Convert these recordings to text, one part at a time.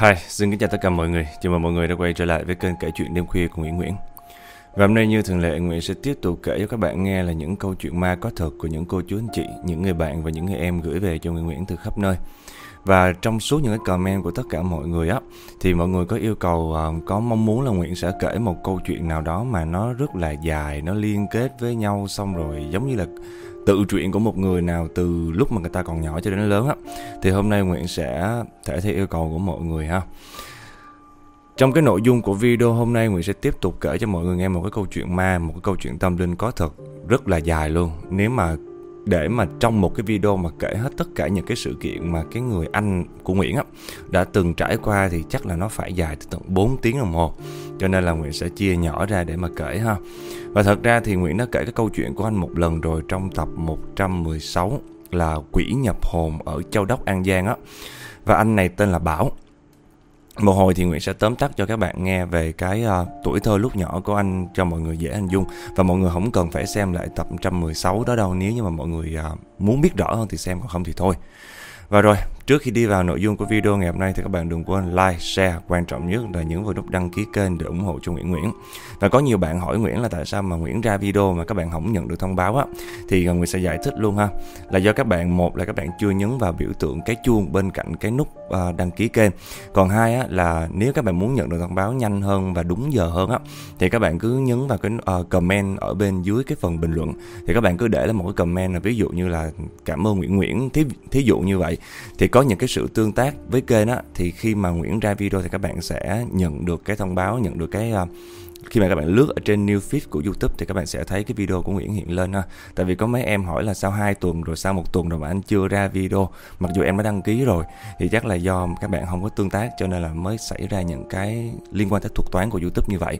Hi, xin kính chào tất cả mọi người. Chào mừng mọi người đã quay trở lại với kênh kể chuyện đêm khuya của Nguyễn Nguyễn. Và hôm nay như thường lệ, Nguyễn sẽ tiếp tục kể cho các bạn nghe là những câu chuyện ma có thật của những cô chú anh chị, những người bạn và những người em gửi về cho Nguyễn Nguyễn từ khắp nơi. Và trong suốt những cái comment của tất cả mọi người á Thì mọi người có yêu cầu à, Có mong muốn là Nguyễn sẽ kể một câu chuyện nào đó Mà nó rất là dài Nó liên kết với nhau Xong rồi giống như là tự truyện của một người nào từ lúc mà người ta còn nhỏ cho đến lớn á thì hôm nay Nguyễn sẽ thể theo yêu cầu của mọi người ha. Trong cái nội dung của video hôm nay Nguyễn sẽ tiếp tục kể cho mọi người nghe một cái câu chuyện ma, một cái câu chuyện tâm linh có thật rất là dài luôn. Nếu mà để mà trong một cái video mà kể hết tất cả những cái sự kiện mà cái người anh của Nguyễn á, đã từng trải qua thì chắc là nó phải dài tới tận 4 tiếng đồng hồ. Cho nên là Nguyễn sẽ chia nhỏ ra để mà kể ha. Và thật ra thì Nguyễn đã kể cái câu chuyện của anh một lần rồi trong tập 116 là quỷ nhập hồn ở Châu Đốc, An Giang á. Và anh này tên là Bảo. Một hồi thì Nguyễn sẽ tóm tắt cho các bạn nghe về cái uh, tuổi thơ lúc nhỏ của anh cho mọi người dễ hình dung và mọi người không cần phải xem lại tập 116 đó đâu nếu như mà mọi người uh, muốn biết rõ hơn thì xem còn không thì thôi. Và rồi, trước khi đi vào nội dung của video ngày hôm nay thì các bạn đừng quên like, share, quan trọng nhất là nhấn vào nút đăng ký kênh để ủng hộ cho Nguyễn Nguyễn. Và có nhiều bạn hỏi Nguyễn là tại sao mà Nguyễn ra video mà các bạn không nhận được thông báo á thì Nguyễn sẽ giải thích luôn ha. Là do các bạn một là các bạn chưa nhấn vào biểu tượng cái chuông bên cạnh cái nút uh, đăng ký kênh. Còn hai á là nếu các bạn muốn nhận được thông báo nhanh hơn và đúng giờ hơn á thì các bạn cứ nhấn vào cái uh, comment ở bên dưới cái phần bình luận thì các bạn cứ để là một cái comment là ví dụ như là cảm ơn Nguyễn Nguyễn thí, thí dụ như vậy thì có có những cái sự tương tác với kênh á thì khi mà Nguyễn ra video thì các bạn sẽ nhận được cái thông báo nhận được cái uh, khi mà các bạn lướt ở trên new feed của YouTube thì các bạn sẽ thấy cái video của Nguyễn hiện lên ha. Tại vì có mấy em hỏi là sau 2 tuần rồi sau một tuần rồi mà anh chưa ra video, mặc dù em đã đăng ký rồi thì chắc là do các bạn không có tương tác cho nên là mới xảy ra những cái liên quan tới thuật toán của YouTube như vậy.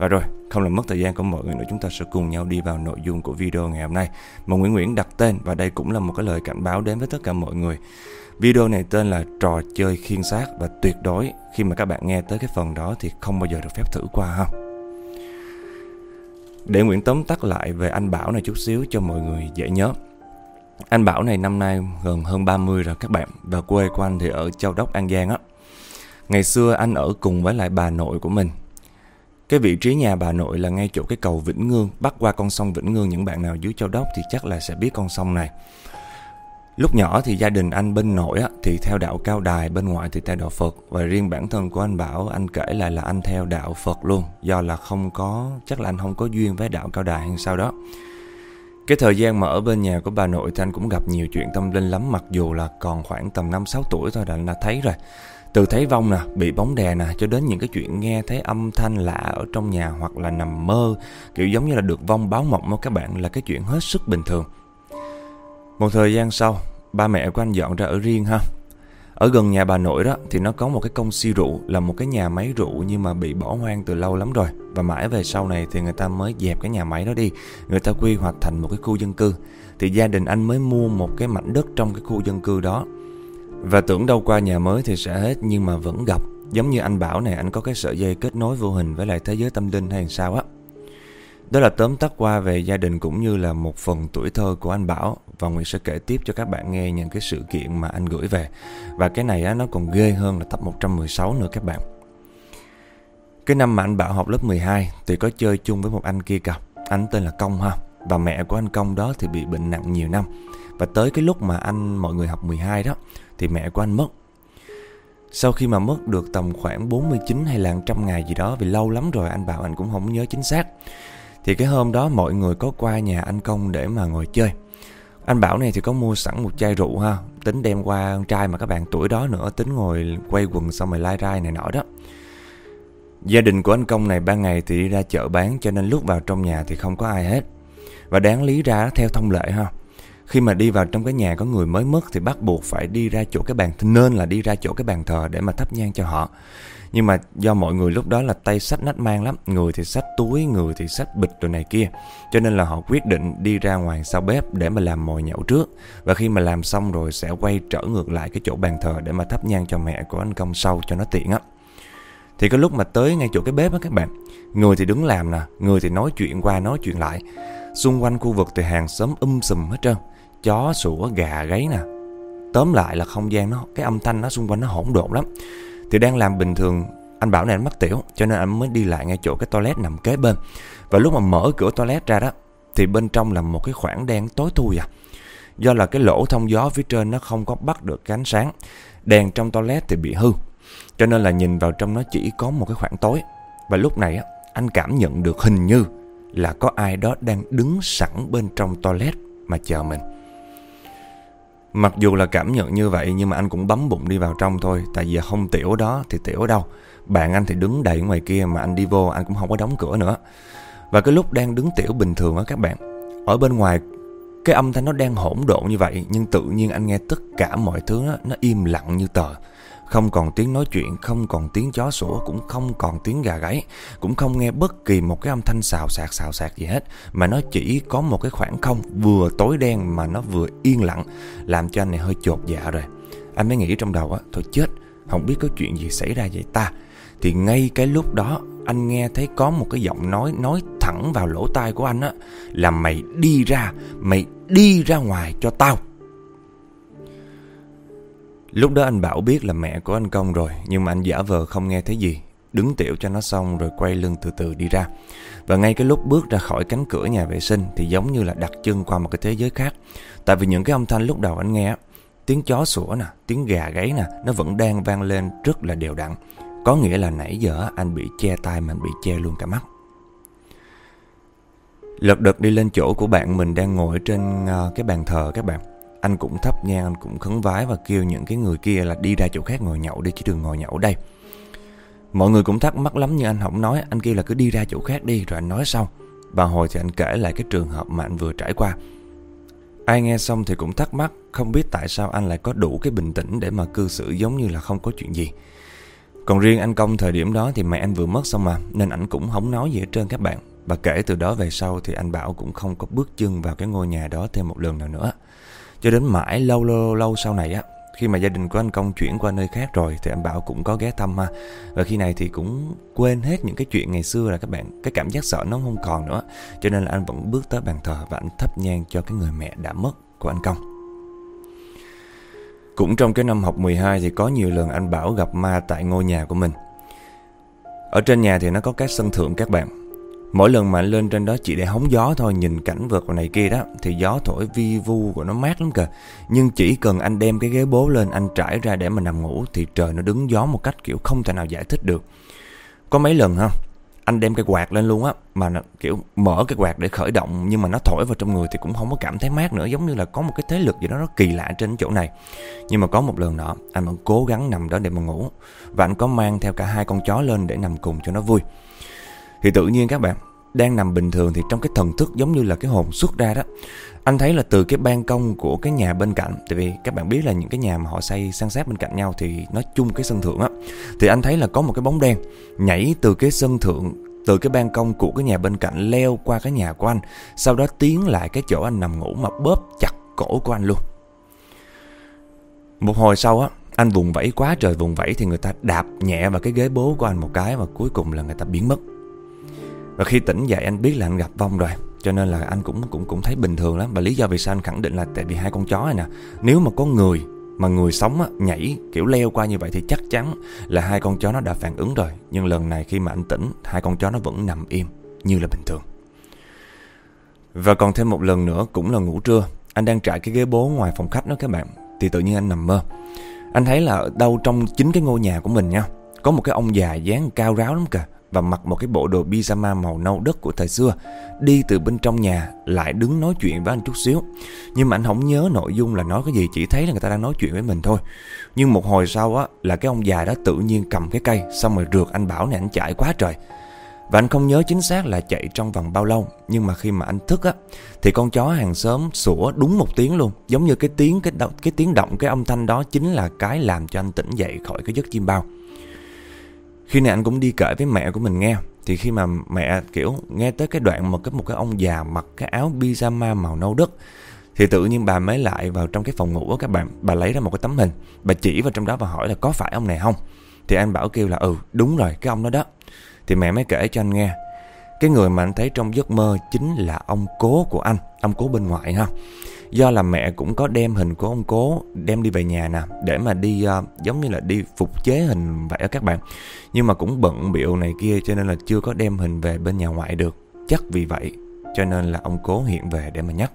Và rồi, không làm mất thời gian của mọi người nữa, chúng ta sẽ cùng nhau đi vào nội dung của video ngày hôm nay. Mà Nguyễn Nguyễn đặt tên và đây cũng là một cái lời cảnh báo đến với tất cả mọi người. Video này tên là trò chơi khiên xác và tuyệt đối khi mà các bạn nghe tới cái phần đó thì không bao giờ được phép thử qua ha. Để Nguyễn tóm tắt lại về anh Bảo này chút xíu cho mọi người dễ nhớ. Anh Bảo này năm nay gần hơn 30 rồi các bạn và quê của anh thì ở Châu Đốc An Giang á. Ngày xưa anh ở cùng với lại bà nội của mình. Cái vị trí nhà bà nội là ngay chỗ cái cầu Vĩnh Ngương, bắc qua con sông Vĩnh Ngương những bạn nào dưới Châu Đốc thì chắc là sẽ biết con sông này. Lúc nhỏ thì gia đình anh bên nội á, thì theo đạo cao đài, bên ngoại thì theo đạo Phật. Và riêng bản thân của anh Bảo, anh kể lại là anh theo đạo Phật luôn. Do là không có, chắc là anh không có duyên với đạo cao đài hay sao đó. Cái thời gian mà ở bên nhà của bà nội thì anh cũng gặp nhiều chuyện tâm linh lắm Mặc dù là còn khoảng tầm 5-6 tuổi thôi là anh đã thấy rồi từ thấy vong nè, bị bóng đè nè Cho đến những cái chuyện nghe thấy âm thanh lạ ở trong nhà Hoặc là nằm mơ Kiểu giống như là được vong báo mộng với các bạn Là cái chuyện hết sức bình thường Một thời gian sau ba mẹ của anh dọn ra ở riêng ha. Ở gần nhà bà nội đó thì nó có một cái công si rượu là một cái nhà máy rượu nhưng mà bị bỏ hoang từ lâu lắm rồi. Và mãi về sau này thì người ta mới dẹp cái nhà máy đó đi. Người ta quy hoạch thành một cái khu dân cư. Thì gia đình anh mới mua một cái mảnh đất trong cái khu dân cư đó. Và tưởng đâu qua nhà mới thì sẽ hết nhưng mà vẫn gặp. Giống như anh Bảo này anh có cái sợi dây kết nối vô hình với lại thế giới tâm linh hay sao á. Đó là tóm tắt qua về gia đình cũng như là một phần tuổi thơ của anh Bảo và Nguyễn sẽ kể tiếp cho các bạn nghe những cái sự kiện mà anh gửi về. Và cái này á, nó còn ghê hơn là tập 116 nữa các bạn. Cái năm mà anh Bảo học lớp 12 thì có chơi chung với một anh kia cặp Anh tên là Công ha. Và mẹ của anh Công đó thì bị bệnh nặng nhiều năm. Và tới cái lúc mà anh mọi người học 12 đó thì mẹ của anh mất. Sau khi mà mất được tầm khoảng 49 hay là 100 ngày gì đó, vì lâu lắm rồi anh Bảo anh cũng không nhớ chính xác. Thì cái hôm đó mọi người có qua nhà anh Công để mà ngồi chơi Anh Bảo này thì có mua sẵn một chai rượu ha, Tính đem qua con trai mà các bạn tuổi đó nữa, Tính ngồi quay quần xong rồi lai rai này nọ đó Gia đình của anh Công này ban ngày thì đi ra chợ bán, Cho nên lúc vào trong nhà thì không có ai hết Và đáng lý ra theo thông lệ ha khi mà đi vào trong cái nhà có người mới mất Thì bắt buộc phải đi ra chỗ cái bàn Nên là đi ra chỗ cái bàn thờ để mà thắp nhang cho họ. Nhưng mà do mọi người lúc đó là tay sách nách mang lắm Người thì sách túi, người thì sách bịch rồi này kia Cho nên là họ quyết định đi ra ngoài sau bếp để mà làm mồi nhậu trước. Và khi mà làm xong rồi sẽ quay trở ngược lại cái chỗ bàn thờ để mà thắp nhang cho mẹ của anh Công sau cho nó tiện á. Thì cái lúc mà tới ngay chỗ cái bếp á các bạn Người thì đứng làm nè, người thì nói chuyện qua nói chuyện lại. Xung quanh khu vực thì hàng xóm um sùm hết trơn. Chó, sủa, gà, gáy nè. Tóm lại là không gian nó, cái âm thanh nó xung quanh nó hỗn độn lắm. Thì đang làm bình thường Anh bảo này anh mất tiểu Cho nên anh mới đi lại ngay chỗ cái toilet nằm kế bên. Và lúc mà mở cửa toilet ra đó Thì bên trong là một cái khoảng đen tối thui à. Do là cái lỗ thông gió phía trên nó không có bắt được cái ánh sáng. Đèn trong toilet thì bị hư. Cho nên là nhìn vào trong nó chỉ có một cái khoảng tối. Và lúc này á anh cảm nhận được hình như là có ai đó đang đứng sẵn bên trong toilet mà chờ mình. Mặc dù là cảm nhận như vậy nhưng mà anh cũng bấm bụng đi vào trong thôi. Tại vì không tiểu đó thì tiểu đâu. Bạn anh thì đứng đầy ngoài kia mà anh đi vô anh cũng không có đóng cửa nữa. Và cái lúc đang đứng tiểu bình thường á các bạn Ở bên ngoài cái âm thanh nó đang hỗn độn như vậy Nhưng tự nhiên anh nghe tất cả mọi thứ đó, nó im lặng như tờ không còn tiếng nói chuyện, không còn tiếng chó sủa, cũng không còn tiếng gà gáy, cũng không nghe bất kỳ một cái âm thanh xào xạc xào xạc gì hết, mà nó chỉ có một cái khoảng không vừa tối đen mà nó vừa yên lặng, làm cho anh này hơi chột dạ rồi. Anh mới nghĩ trong đầu á, thôi chết, không biết có chuyện gì xảy ra vậy ta. Thì ngay cái lúc đó anh nghe thấy có một cái giọng nói nói thẳng vào lỗ tai của anh á là mày đi ra, mày đi ra ngoài cho tao. Lúc đó anh Bảo biết là mẹ của anh Công rồi Nhưng mà anh giả vờ không nghe thấy gì. Đứng tiểu cho nó xong rồi quay lưng từ từ đi ra. Và ngay cái lúc bước ra khỏi cánh cửa nhà vệ sinh Thì giống như là đặt chân qua một cái thế giới khác. Tại vì những cái âm thanh lúc đầu anh nghe Tiếng chó sủa nè, tiếng gà gáy nè Nó vẫn đang vang lên rất là đều đặn. Có nghĩa là nãy giờ anh bị che tai mà anh bị che luôn cả mắt. Lật đật đi lên chỗ của bạn mình đang ngồi trên ờ, cái bàn thờ các bạn anh cũng thấp nhang, anh cũng khấn vái và kêu những cái người kia là đi ra chỗ khác ngồi nhậu đi chứ đừng ngồi nhậu đây. Mọi người cũng thắc mắc lắm nhưng anh không nói, anh kêu là cứ đi ra chỗ khác đi rồi anh nói sau. Bà hồi thì anh kể lại cái trường hợp mà anh vừa trải qua. Ai nghe xong thì cũng thắc mắc, không biết tại sao anh lại có đủ cái bình tĩnh để mà cư xử giống như là không có chuyện gì. Còn riêng anh Công thời điểm đó thì mẹ anh vừa mất xong mà, nên ảnh cũng không nói gì hết trơn các bạn. Và kể từ đó về sau thì anh Bảo cũng không có bước chân vào cái ngôi nhà đó thêm một lần nào nữa. Cho đến mãi lâu lâu lâu sau này á, Khi mà gia đình của anh Công chuyển qua nơi khác rồi Thì anh Bảo cũng có ghé thăm ha. Và khi này thì cũng quên hết những cái chuyện ngày xưa là các bạn, Cái cảm giác sợ nó không còn nữa. Cho nên là anh vẫn bước tới bàn thờ Và anh thắp nhang cho cái người mẹ đã mất của anh Công. Cũng trong cái năm học 12 thì có nhiều lần anh Bảo gặp ma tại ngôi nhà của mình. Ở trên nhà thì nó có các sân thượng các bạn. Mỗi lần mà anh lên trên đó chỉ để hóng gió thôi Nhìn cảnh vật này kia đó Thì gió thổi vi vu của nó mát lắm kìa. Nhưng chỉ cần anh đem cái ghế bố lên Anh trải ra để mà nằm ngủ Thì trời nó đứng gió một cách kiểu không thể nào giải thích được. Có mấy lần ha Anh đem cái quạt lên luôn á Mà nó, kiểu mở cái quạt để khởi động Nhưng mà nó thổi vào trong người thì cũng không có cảm thấy mát nữa Giống như là có một cái thế lực gì đó nó kỳ lạ trên chỗ này. Nhưng mà có một lần nọ Anh vẫn cố gắng nằm đó để mà ngủ Và anh có mang theo cả hai con chó lên để nằm cùng cho nó vui thì tự nhiên các bạn, Đang nằm bình thường thì trong cái thần thức giống như là cái hồn xuất ra đó. Anh thấy là từ cái ban công của cái nhà bên cạnh, Tại vì các bạn biết là những cái nhà mà họ xây san sát bên cạnh nhau Thì nó chung cái sân thượng á. Thì anh thấy là có một cái bóng đen Nhảy từ cái sân thượng, từ cái ban công của cái nhà bên cạnh leo qua cái nhà của anh. Sau đó tiến lại cái chỗ anh nằm ngủ mà bóp chặt cổ của anh luôn. Một hồi sau á, Anh vùng vẫy quá trời vùng vẫy Thì người ta đạp nhẹ vào cái ghế bố của anh một cái Và cuối cùng là người ta biến mất và khi tỉnh dậy anh biết là anh gặp vong rồi Cho nên là anh cũng cũng cũng thấy bình thường lắm. Và lý do vì sao anh khẳng định là tại vì hai con chó này nè Nếu mà có người mà người sống á, nhảy kiểu leo qua như vậy thì chắc chắn là hai con chó nó đã phản ứng rồi. Nhưng lần này khi mà anh tỉnh Hai con chó nó vẫn nằm im như là bình thường. Và còn thêm một lần nữa cũng là ngủ trưa Anh đang trải cái ghế bố ngoài phòng khách đó các bạn Thì tự nhiên anh nằm mơ. Anh thấy là ở đâu trong chính cái ngôi nhà của mình nha Có một cái ông già dáng cao ráo lắm kìa và mặc một cái bộ đồ pyjama màu nâu đất của thời xưa, đi từ bên trong nhà lại đứng nói chuyện với anh chút xíu. Nhưng mà anh không nhớ nội dung là nói cái gì, chỉ thấy là người ta đang nói chuyện với mình thôi. Nhưng một hồi sau á là cái ông già đó tự nhiên cầm cái cây xong rồi rượt anh bảo này anh chạy quá trời. Và anh không nhớ chính xác là chạy trong vòng bao lâu Nhưng mà khi mà anh thức á Thì con chó hàng xóm sủa đúng một tiếng luôn Giống như cái tiếng cái, động, cái tiếng động Cái âm thanh đó chính là cái làm cho anh tỉnh dậy khỏi cái giấc chim bao khi này anh cũng đi kể với mẹ của mình nghe, Thì khi mà mẹ, kiểu, nghe tới cái đoạn mà có một cái ông già mặc cái áo pyjama màu nâu đất Thì tự nhiên bà mới lại vào trong cái phòng ngủ của các bạn. Bà lấy ra một cái tấm hình, Bà chỉ vào trong đó và hỏi là có phải ông này không? Thì anh bảo kêu là ừ đúng rồi, cái ông đó đó. Thì mẹ mới kể cho anh nghe. Cái người mà anh thấy trong giấc mơ chính là ông cố của anh, Ông cố bên ngoại ha. Do là mẹ cũng có đem hình của ông cố Đem đi về nhà nè Để mà đi uh, giống như là đi phục chế hình vậy đó các bạn. Nhưng mà cũng bận biệu này kia Cho nên là chưa có đem hình về bên nhà ngoại được. Chắc vì vậy Cho nên là ông cố hiện về để mà nhắc.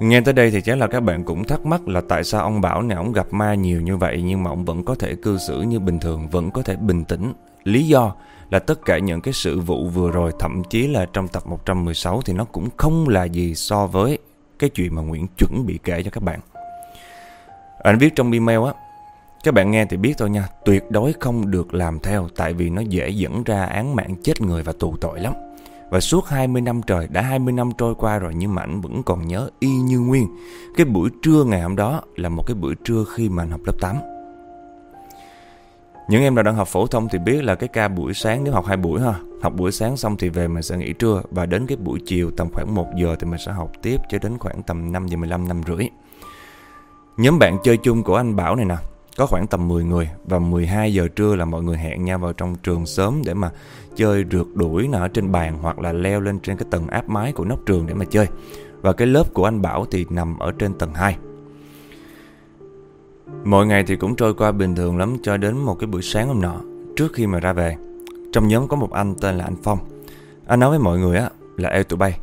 Nghe tới đây thì chắc là các bạn cũng thắc mắc là tại sao ông Bảo này ông gặp ma nhiều như vậy nhưng mà ông vẫn có thể cư xử như bình thường, vẫn có thể bình tĩnh. Lý do là tất cả những cái sự vụ vừa rồi thậm chí là trong tập 116 thì nó cũng không là gì so với cái chuyện mà Nguyễn chuẩn bị kể cho các bạn. Anh viết trong email á, các bạn nghe thì biết thôi nha, tuyệt đối không được làm theo tại vì nó dễ dẫn ra án mạng chết người và tù tội lắm. Và suốt 20 năm trời, đã 20 năm trôi qua rồi nhưng mà anh vẫn còn nhớ y như nguyên. Cái buổi trưa ngày hôm đó là một cái buổi trưa khi mà anh học lớp 8. Những em nào đang học phổ thông thì biết là cái ca buổi sáng nếu học hai buổi ha. Học buổi sáng xong thì về mình sẽ nghỉ trưa và đến cái buổi chiều tầm khoảng 1 giờ thì mình sẽ học tiếp cho đến khoảng tầm 5 giờ 15 năm rưỡi. Nhóm bạn chơi chung của anh Bảo này nè, có khoảng tầm 10 người và 12 giờ trưa là mọi người hẹn nhau vào trong trường sớm để mà chơi rượt đuổi nè ở trên bàn hoặc là leo lên trên cái tầng áp mái của nóc trường để mà chơi. Và cái lớp của anh Bảo thì nằm ở trên tầng 2. Mỗi ngày thì cũng trôi qua bình thường lắm cho đến một cái buổi sáng hôm nọ, trước khi mà ra về. Trong nhóm có một anh tên là anh Phong. Anh nói với mọi người á là Ê tụi bay,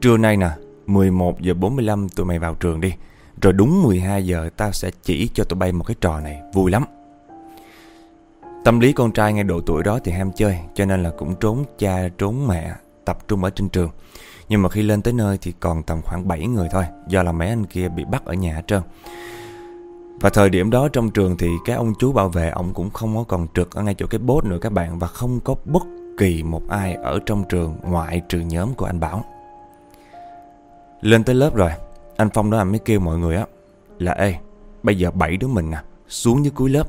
trưa nay nè, 11 giờ 45 tụi mày vào trường đi. Rồi đúng 12 giờ tao sẽ chỉ cho tụi bay một cái trò này, vui lắm. Tâm lý con trai ngay độ tuổi đó thì ham chơi, cho nên là cũng trốn cha trốn mẹ, tập trung ở trên trường. Nhưng mà khi lên tới nơi thì còn tầm khoảng 7 người thôi, do là mấy anh kia bị bắt ở nhà hết trơn. Và thời điểm đó trong trường thì cái ông chú bảo vệ ông cũng không có còn trực ở ngay chỗ cái bốt nữa các bạn và không có bất kỳ một ai ở trong trường ngoại trừ nhóm của anh Bảo. Lên tới lớp rồi, anh Phong đó anh mới kêu mọi người á là ê, bây giờ bảy đứa mình nè, xuống dưới cuối lớp,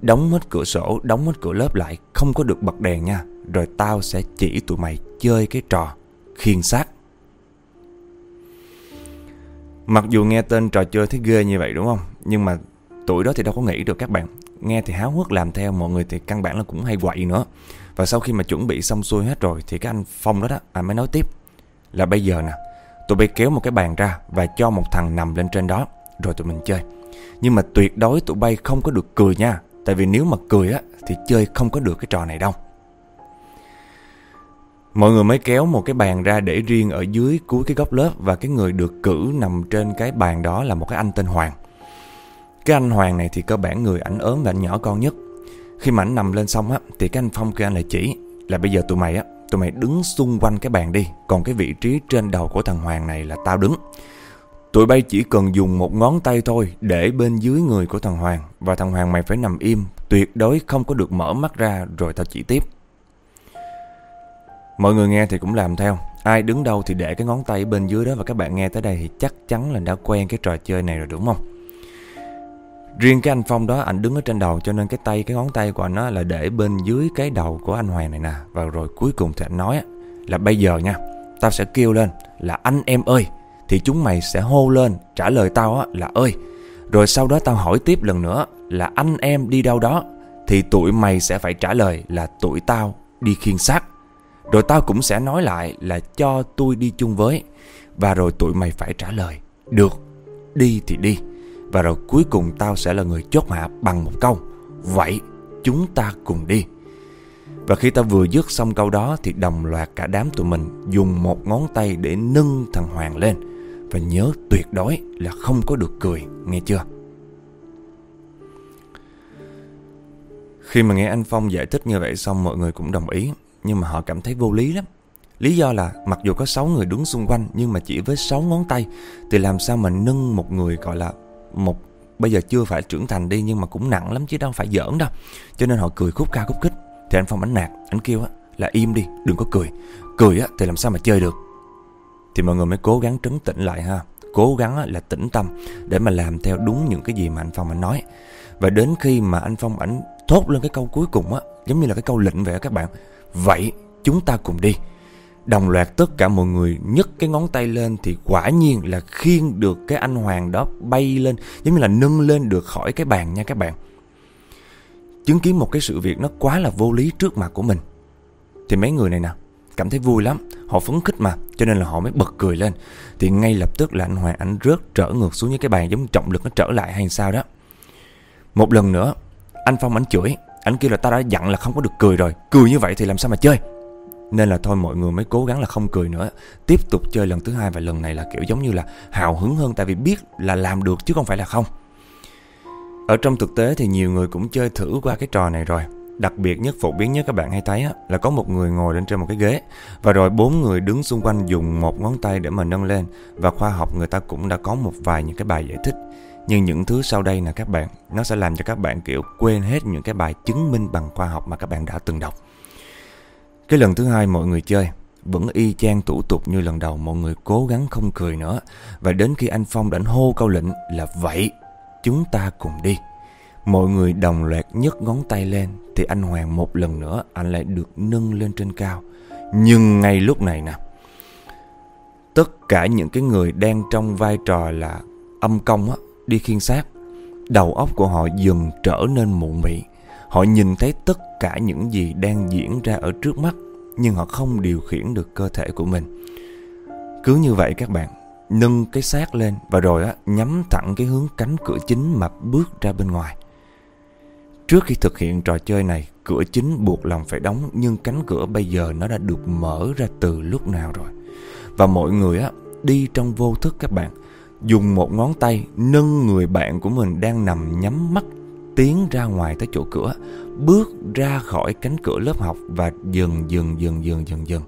đóng hết cửa sổ, đóng hết cửa lớp lại, không có được bật đèn nha, rồi tao sẽ chỉ tụi mày chơi cái trò khiên xác. Mặc dù nghe tên trò chơi thấy ghê như vậy đúng không? Nhưng mà tuổi đó thì đâu có nghĩ được các bạn. Nghe thì háo hức làm theo, mọi người thì căn bản là cũng hay quậy nữa. Và sau khi mà chuẩn bị xong xuôi hết rồi thì cái anh Phong đó đó, anh mới nói tiếp là bây giờ nè, tụi bay kéo một cái bàn ra và cho một thằng nằm lên trên đó, rồi tụi mình chơi. Nhưng mà tuyệt đối tụi bay không có được cười nha, tại vì nếu mà cười á thì chơi không có được cái trò này đâu. Mọi người mới kéo một cái bàn ra để riêng ở dưới cuối cái góc lớp và cái người được cử nằm trên cái bàn đó là một cái anh tên Hoàng. Cái anh Hoàng này thì cơ bản người ảnh ốm và ảnh nhỏ con nhất. Khi mà ảnh nằm lên xong á thì cái anh Phong kia anh lại chỉ là bây giờ tụi mày á, tụi mày đứng xung quanh cái bàn đi, còn cái vị trí trên đầu của thằng Hoàng này là tao đứng. Tụi bay chỉ cần dùng một ngón tay thôi để bên dưới người của thằng Hoàng và thằng Hoàng mày phải nằm im, tuyệt đối không có được mở mắt ra rồi tao chỉ tiếp. Mọi người nghe thì cũng làm theo Ai đứng đâu thì để cái ngón tay bên dưới đó Và các bạn nghe tới đây thì chắc chắn là đã quen cái trò chơi này rồi đúng không Riêng cái anh Phong đó Anh đứng ở trên đầu cho nên cái tay Cái ngón tay của anh đó là để bên dưới cái đầu của anh Hoàng này nè. Và rồi cuối cùng thì anh nói Là bây giờ nha Tao sẽ kêu lên là anh em ơi Thì chúng mày sẽ hô lên trả lời tao là ơi. Rồi sau đó tao hỏi tiếp lần nữa Là anh em đi đâu đó Thì tụi mày sẽ phải trả lời là tụi tao đi khiên xác. Rồi tao cũng sẽ nói lại là cho tôi đi chung với. Và rồi tụi mày phải trả lời Được, đi thì đi. Và rồi cuối cùng tao sẽ là người chốt hạ bằng một câu. Vậy, chúng ta cùng đi. Và khi tao vừa dứt xong câu đó, Thì đồng loạt cả đám tụi mình Dùng một ngón tay để nâng thằng Hoàng lên. Và nhớ tuyệt đối là không có được cười, Nghe chưa? Khi mà nghe anh Phong giải thích như vậy xong, mọi người cũng đồng ý. Nhưng mà họ cảm thấy vô lý lắm. Lý do là mặc dù có 6 người đứng xung quanh, nhưng mà chỉ với 6 ngón tay, thì làm sao mà nâng một người gọi là một bây giờ chưa phải trưởng thành đi nhưng mà cũng nặng lắm chứ đâu phải giỡn đâu. Cho nên họ cười khúc ca khúc kích. Thì anh Phong ảnh nạt, anh kêu á là im đi, đừng có cười. Cười á thì làm sao mà chơi được. Thì mọi người mới cố gắng trấn tĩnh lại ha. Cố gắng là tĩnh tâm để mà làm theo đúng những cái gì mà anh Phong ảnh nói. Và đến khi mà anh Phong ảnh thốt lên cái câu cuối cùng á, giống như là cái câu lệnh vậy các bạn Vậy chúng ta cùng đi Đồng loạt tất cả mọi người nhấc cái ngón tay lên Thì quả nhiên là khiêng được cái anh Hoàng đó bay lên, Giống như là nâng lên được khỏi cái bàn nha các bạn. Chứng kiến một cái sự việc nó quá là vô lý trước mặt của mình. Thì mấy người này nè, cảm thấy vui lắm, Họ phấn khích mà, Cho nên là họ mới bật cười lên. Thì ngay lập tức là anh Hoàng, anh rớt trở ngược xuống với cái bàn Giống trọng lực nó trở lại hay sao đó. Một lần nữa, Anh Phong, anh chửi, Anh kêu là ta đã dặn là không có được cười rồi, Cười như vậy thì làm sao mà chơi? Nên là thôi mọi người mới cố gắng là không cười nữa. Tiếp tục chơi lần thứ hai và lần này là kiểu giống như là hào hứng hơn Tại vì biết là làm được chứ không phải là không. Ở trong thực tế thì nhiều người cũng chơi thử qua cái trò này rồi. Đặc biệt nhất phổ biến nhất các bạn hay thấy á, là có một người ngồi lên trên một cái ghế. Và rồi bốn người đứng xung quanh dùng một ngón tay để mà nâng lên. Và khoa học người ta cũng đã có một vài những cái bài giải thích. Nhưng những thứ sau đây là các bạn nó sẽ làm cho các bạn kiểu quên hết những cái bài chứng minh bằng khoa học mà các bạn đã từng đọc cái lần thứ hai mọi người chơi, vẫn y chang tủ tục như lần đầu mọi người cố gắng không cười nữa. Và đến khi anh Phong đánh hô câu lệnh là vậy, chúng ta cùng đi. Mọi người đồng loạt nhấc ngón tay lên, thì anh Hoàng một lần nữa, anh lại được nâng lên trên cao. Nhưng ngay lúc này nè, tất cả những cái người đang trong vai trò là âm công á, đi khiên xác. Đầu óc của họ dần trở nên mụ mị. Họ nhìn thấy tất cả những gì đang diễn ra ở trước mắt Nhưng họ không điều khiển được cơ thể của mình. Cứ như vậy các bạn Nâng cái xác lên Và rồi á, nhắm thẳng cái hướng cánh cửa chính mà bước ra bên ngoài. Trước khi thực hiện trò chơi này Cửa chính buộc lòng phải đóng Nhưng cánh cửa bây giờ nó đã được mở ra từ lúc nào rồi. Và mọi người á đi trong vô thức các bạn Dùng một ngón tay nâng người bạn của mình đang nằm nhắm mắt tiến ra ngoài tới chỗ cửa, bước ra khỏi cánh cửa lớp học và dần dần dần dần dần dần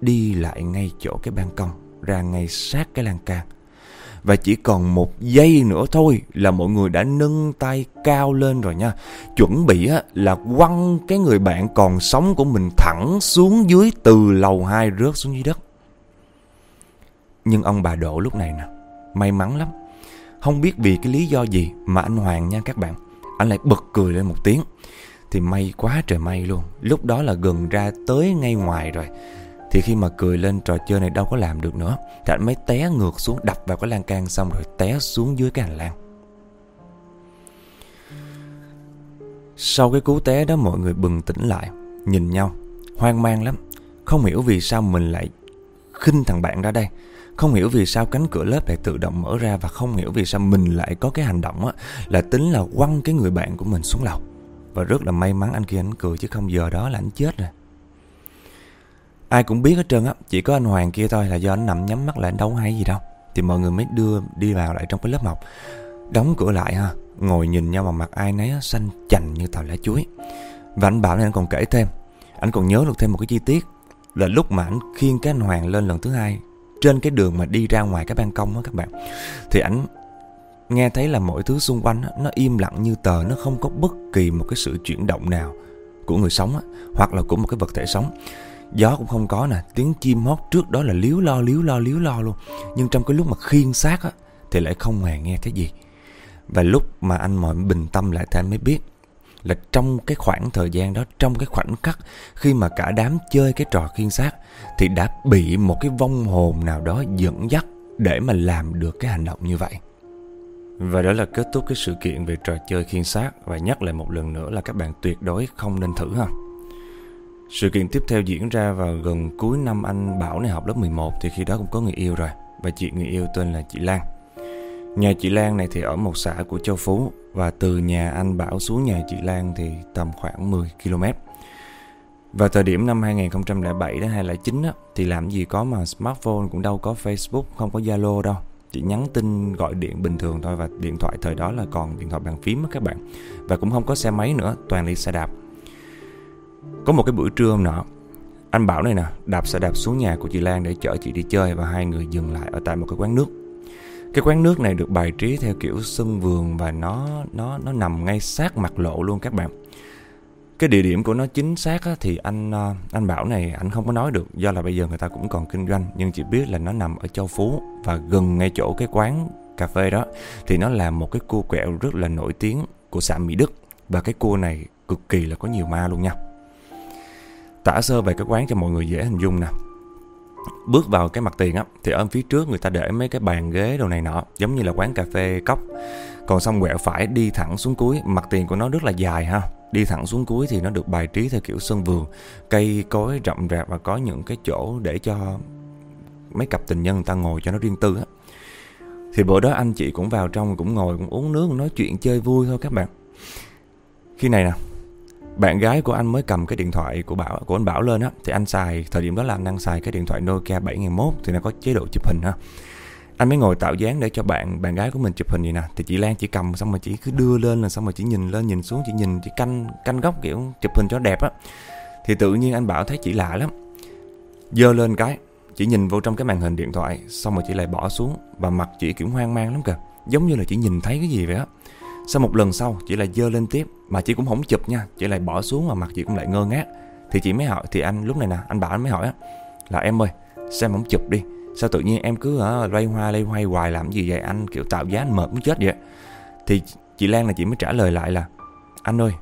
đi lại ngay chỗ cái ban công, ra ngay sát cái lan can. Và chỉ còn một giây nữa thôi là mọi người đã nâng tay cao lên rồi nha. Chuẩn bị á, là quăng cái người bạn còn sống của mình thẳng xuống dưới từ lầu 2 rớt xuống dưới đất. Nhưng ông bà Độ lúc này nè, may mắn lắm. Không biết vì cái lý do gì mà anh Hoàng nha các bạn anh lại bật cười lên một tiếng. Thì may quá trời may luôn. Lúc đó là gần ra tới ngay ngoài rồi. Thì khi mà cười lên, trò chơi này đâu có làm được nữa. Thì anh mới té ngược xuống, đập vào cái lan can Xong rồi té xuống dưới cái hành lang. Sau cái cú té đó, mọi người bừng tỉnh lại, Nhìn nhau. Hoang mang lắm. Không hiểu vì sao mình lại khinh thằng bạn ra đây không hiểu vì sao cánh cửa lớp lại tự động mở ra và không hiểu vì sao mình lại có cái hành động á là tính là quăng cái người bạn của mình xuống lầu. Và rất là may mắn anh kia anh cười chứ không giờ đó là anh chết rồi. Ai cũng biết hết trơn á, chỉ có anh Hoàng kia thôi là do anh nằm nhắm mắt lại anh đâu hay gì đâu. Thì mọi người mới đưa đi vào lại trong cái lớp học. Đóng cửa lại ha, ngồi nhìn nhau mà mặt ai nấy xanh chành như tàu lá chuối. Và anh bảo nên anh còn kể thêm, anh còn nhớ được thêm một cái chi tiết là lúc mà anh khiêng cái anh Hoàng lên lần thứ hai trên cái đường mà đi ra ngoài cái ban công á các bạn. Thì ảnh nghe thấy là mọi thứ xung quanh nó im lặng như tờ, nó không có bất kỳ một cái sự chuyển động nào của người sống hoặc là của một cái vật thể sống. Gió cũng không có nè, tiếng chim hót trước đó là líu lo líu lo líu lo luôn. Nhưng trong cái lúc mà khiên xác á, thì lại không hề nghe thấy gì. Và lúc mà anh mọi bình tâm lại thì anh mới biết là trong cái khoảng thời gian đó, trong cái khoảnh khắc khi mà cả đám chơi cái trò khiên xác thì đã bị một cái vong hồn nào đó dẫn dắt để mà làm được cái hành động như vậy. Và đó là kết thúc cái sự kiện về trò chơi khiên xác và nhắc lại một lần nữa là các bạn tuyệt đối không nên thử ha. Sự kiện tiếp theo diễn ra vào gần cuối năm anh Bảo này học lớp 11 thì khi đó cũng có người yêu rồi. Và chị người yêu tên là chị Lan. Nhà chị Lan này thì ở một xã của Châu Phú và từ nhà anh Bảo xuống nhà chị Lan thì tầm khoảng 10 km. Vào thời điểm năm 2007 đến 2009 á, thì làm gì có mà smartphone cũng đâu có Facebook, không có Zalo đâu. Chỉ nhắn tin gọi điện bình thường thôi và điện thoại thời đó là còn điện thoại bàn phím á các bạn. Và cũng không có xe máy nữa, toàn đi xe đạp. Có một cái buổi trưa hôm nọ, anh Bảo này nè, đạp xe đạp xuống nhà của chị Lan để chở chị đi chơi và hai người dừng lại ở tại một cái quán nước. Cái quán nước này được bài trí theo kiểu sân vườn và nó nó nó nằm ngay sát mặt lộ luôn các bạn. Cái địa điểm của nó chính xác á, thì anh à, anh Bảo này anh không có nói được. Do là bây giờ người ta cũng còn kinh doanh nhưng chỉ biết là nó nằm ở Châu Phú và gần ngay chỗ cái quán cà phê đó. Thì nó là một cái cua quẹo rất là nổi tiếng của xã Mỹ Đức. Và cái cua này cực kỳ là có nhiều ma luôn nha. Tả sơ về cái quán cho mọi người dễ hình dung nè. bước vào cái mặt tiền á thì ở phía trước người ta để mấy cái bàn ghế đồ này nọ giống như là quán cà phê cốc còn xong quẹo phải đi thẳng xuống cuối mặt tiền của nó rất là dài ha đi thẳng xuống cuối thì nó được bài trí theo kiểu sân vườn. Cây cối rậm rạp và có những cái chỗ để cho mấy cặp tình nhân người ta ngồi cho nó riêng tư á. Thì bữa đó anh chị cũng vào trong, cũng ngồi, cũng uống nước, nói chuyện, chơi vui thôi các bạn. Khi này nè, bạn gái của anh mới cầm cái điện thoại của Bảo, của anh Bảo lên á. Thì anh xài, thời điểm đó là anh đang xài cái điện thoại Nokia 7001 thì nó có chế độ chụp hình ha. Anh mới ngồi tạo dáng để cho bạn bạn gái của mình chụp hình vậy nè. Thì chị Lan chỉ cầm xong mà chỉ cứ đưa lên là xong mà chỉ nhìn lên, nhìn xuống chỉ nhìn chỉ canh canh góc kiểu chụp hình cho đẹp á. Thì tự nhiên anh Bảo thấy chị lạ lắm. Dơ lên cái chỉ nhìn vô trong cái màn hình điện thoại, xong rồi chị lại bỏ xuống và mặt chị kiểu hoang mang lắm kìa. Giống như là chỉ nhìn thấy cái gì vậy á. Sau một lần sau, chị lại dơ lên tiếp, mà chị cũng không chụp nha, chị lại bỏ xuống mà mặt chị cũng lại ngơ ngác. Thì chị mới hỏi, thì anh, lúc này nè, anh bảo anh mới hỏi á, là em ơi, sao em không chụp đi? Sao tự nhiên em cứ ở loay hoa loay hoay hoài làm gì vậy? Anh kiểu tạo giá anh mệt muốn chết vậy? Thì chị Lan là chị mới trả lời lại là anh ơi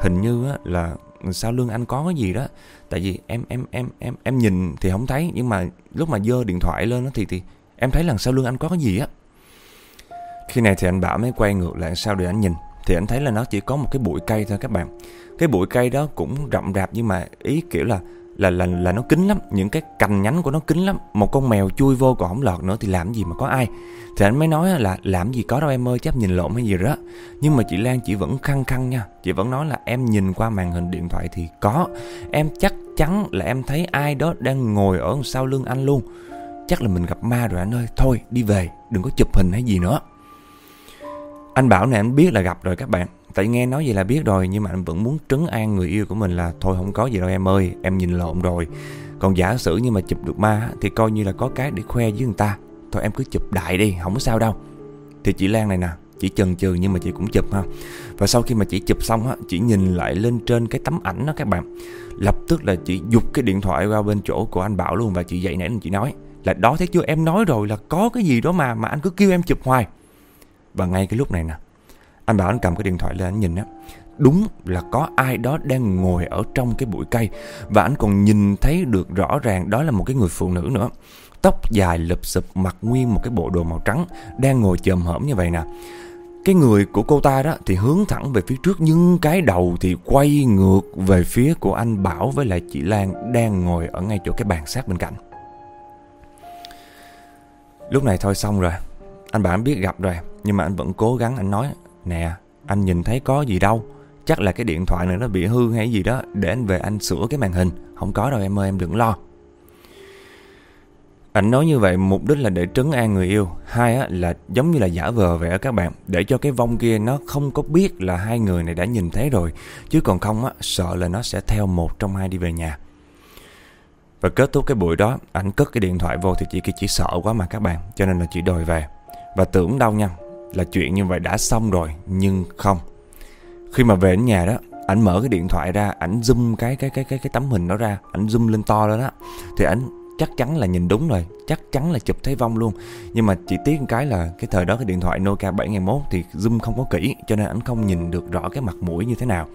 hình như á, là sao lương anh có cái gì đó. Tại vì em em em em em nhìn thì không thấy nhưng mà lúc mà dơ điện thoại lên đó thì thì em thấy là sau lương anh có cái gì á. Khi này thì anh bảo mới quay ngược lại sao để anh nhìn. Thì anh thấy là nó chỉ có một cái bụi cây thôi các bạn. Cái bụi cây đó cũng rậm rạp nhưng mà ý kiểu là là là là nó kín lắm. Những cái cành nhánh của nó kín lắm. Một con mèo chui vô còn không lọt nữa thì làm gì mà có ai. Thì anh mới nói là làm gì có đâu em ơi chắc nhìn lộn hay gì đó. Nhưng mà chị Lan, chị vẫn khăng khăng nha. Chị vẫn nói là em nhìn qua màn hình điện thoại thì có. Em chắc chắn là em thấy ai đó đang ngồi ở sau lưng anh luôn. Chắc là mình gặp ma rồi anh ơi. Thôi, đi về. Đừng có chụp hình hay gì nữa. Anh bảo này anh biết là gặp rồi các bạn. Tại nghe nói vậy là biết rồi, Nhưng mà anh vẫn muốn trấn an người yêu của mình là Thôi không có gì đâu em ơi, Em nhìn lộn rồi. Còn giả sử như mà chụp được ma Thì coi như là có cái để khoe với người ta. Thôi em cứ chụp đại đi, Không có sao đâu. Thì chị Lan này nè Chị chần chừ nhưng mà chị cũng chụp ha. Và sau khi mà chị chụp xong á, Chị nhìn lại lên trên cái tấm ảnh đó các bạn. Lập tức là chị dục cái điện thoại qua bên chỗ của anh Bảo luôn Và chị dậy nãy chị nói Là đó, thấy chưa? Em nói rồi là có cái gì đó mà Mà anh cứ kêu em chụp hoài. Và ngay cái lúc này nè anh bảo anh cầm cái điện thoại lên anh nhìn á. Đúng là có ai đó đang ngồi ở trong cái bụi cây Và anh còn nhìn thấy được rõ ràng đó là một cái người phụ nữ nữa. Tóc dài lụp xụp mặc nguyên một cái bộ đồ màu trắng, Đang ngồi chồm hởm như vậy nè. Cái người của cô ta đó thì hướng thẳng về phía trước, Nhưng cái đầu thì quay ngược về phía của anh Bảo với lại chị Lan Đang ngồi ở ngay chỗ cái bàn sát bên cạnh. Lúc này thôi xong rồi. Anh bảo anh biết gặp rồi, Nhưng mà anh vẫn cố gắng, anh nói Nè, anh nhìn thấy có gì đâu. Chắc là cái điện thoại này nó bị hư hay gì đó Để anh về anh sửa cái màn hình. Không có đâu em ơi em đừng lo. Anh nói như vậy mục đích là để trấn an người yêu. Hai á, là giống như là giả vờ vậy các bạn. Để cho cái vong kia nó không có biết là hai người này đã nhìn thấy rồi. Chứ còn không á, sợ là nó sẽ theo một trong hai đi về nhà. Và kết thúc cái buổi đó Anh cất cái điện thoại vô thì chị kia chỉ sợ quá mà các bạn. Cho nên là chị đòi về. Và tưởng đâu nha là chuyện như vậy đã xong rồi, nhưng không. Khi mà về đến nhà đó, ảnh mở cái điện thoại ra, ảnh zoom cái cái cái cái cái tấm hình đó ra, ảnh zoom lên to lên đó, thì ảnh chắc chắn là nhìn đúng rồi, chắc chắn là chụp thấy vong luôn. Nhưng mà chỉ tiếc một cái là cái thời đó cái điện thoại Nokia 7001 thì zoom không có kỹ, cho nên ảnh không nhìn được rõ cái mặt mũi như thế nào.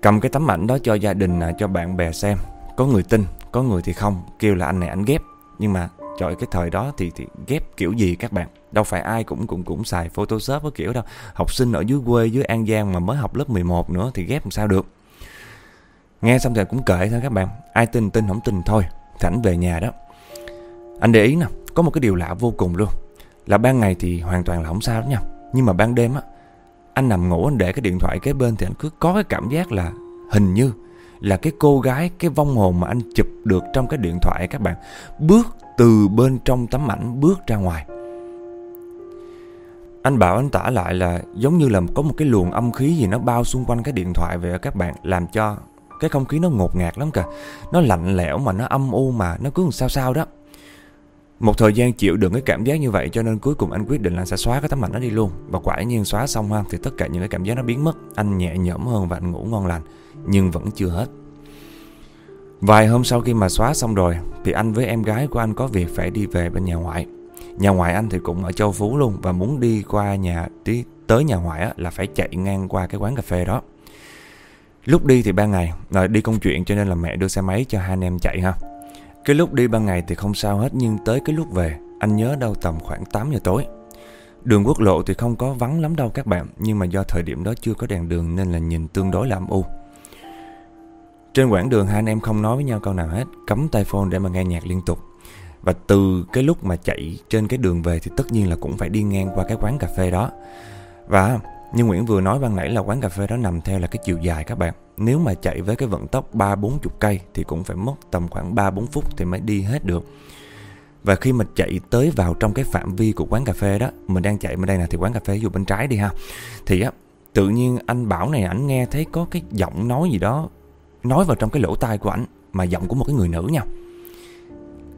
Cầm cái tấm ảnh đó cho gia đình cho bạn bè xem, có người tin, có người thì không, kêu là anh này ảnh ghép. Nhưng mà trời, cái thời đó thì thì ghép kiểu gì các bạn? Đâu phải ai cũng cũng cũng xài photoshop cái kiểu đâu. Học sinh ở dưới quê, dưới an giang mà mới học lớp 11 nữa thì ghép làm sao được? Nghe xong thì cũng kệ thôi các bạn. Ai tin tin không tin thôi. Thảnh về nhà đó. Anh để ý nè, có một cái điều lạ vô cùng luôn. Là ban ngày thì hoàn toàn là không sao đó nha. Nhưng mà ban đêm á, anh nằm ngủ anh để cái điện thoại kế bên thì anh cứ có cái cảm giác là hình như là cái cô gái, cái vong hồn mà anh chụp được trong cái điện thoại các bạn. Bước từ bên trong tấm ảnh, bước ra ngoài. Anh bảo, anh tả lại là giống như là có một cái luồng âm khí gì nó bao xung quanh cái điện thoại vậy các bạn, làm cho cái không khí nó ngột ngạt lắm kìa. Nó lạnh lẽo mà, nó âm u mà, nó cứ sao sao đó. Một thời gian chịu đựng cái cảm giác như vậy cho nên cuối cùng anh quyết định là sẽ xóa cái tấm ảnh đó đi luôn. Và quả nhiên xóa xong ha, thì tất cả những cái cảm giác nó biến mất. Anh nhẹ nhõm hơn và anh ngủ ngon lành nhưng vẫn chưa hết. Vài hôm sau khi mà xóa xong rồi thì anh với em gái của anh có việc phải đi về bên nhà ngoại. Nhà ngoại anh thì cũng ở Châu Phú luôn Và muốn đi qua nhà đi tới nhà ngoại á, là phải chạy ngang qua cái quán cà phê đó. Lúc đi thì ban ngày rồi Đi công chuyện cho nên là mẹ đưa xe máy cho hai anh em chạy ha. Cái lúc đi ban ngày thì không sao hết Nhưng tới cái lúc về Anh nhớ đâu tầm khoảng 8 giờ tối. Đường quốc lộ thì không có vắng lắm đâu các bạn Nhưng mà do thời điểm đó chưa có đèn đường Nên là nhìn tương đối là âm u. Trên quãng đường, hai anh em không nói với nhau câu nào hết. Cấm tai phone để mà nghe nhạc liên tục. Và từ cái lúc mà chạy trên cái đường về Thì tất nhiên là cũng phải đi ngang qua cái quán cà phê đó. Và như Nguyễn vừa nói ban nãy là quán cà phê đó nằm theo là cái chiều dài các bạn. Nếu mà chạy với cái vận tốc 3-40 cây Thì cũng phải mất tầm khoảng 3-4 phút thì mới đi hết được. Và khi mà chạy tới vào trong cái phạm vi của quán cà phê đó, Mình đang chạy bên đây nè, thì quán cà phê dù bên trái đi ha. Thì á, tự nhiên anh Bảo này, ảnh nghe thấy có cái giọng nói gì đó Nói vào trong cái lỗ tai của ảnh Mà giọng của một cái người nữ nha.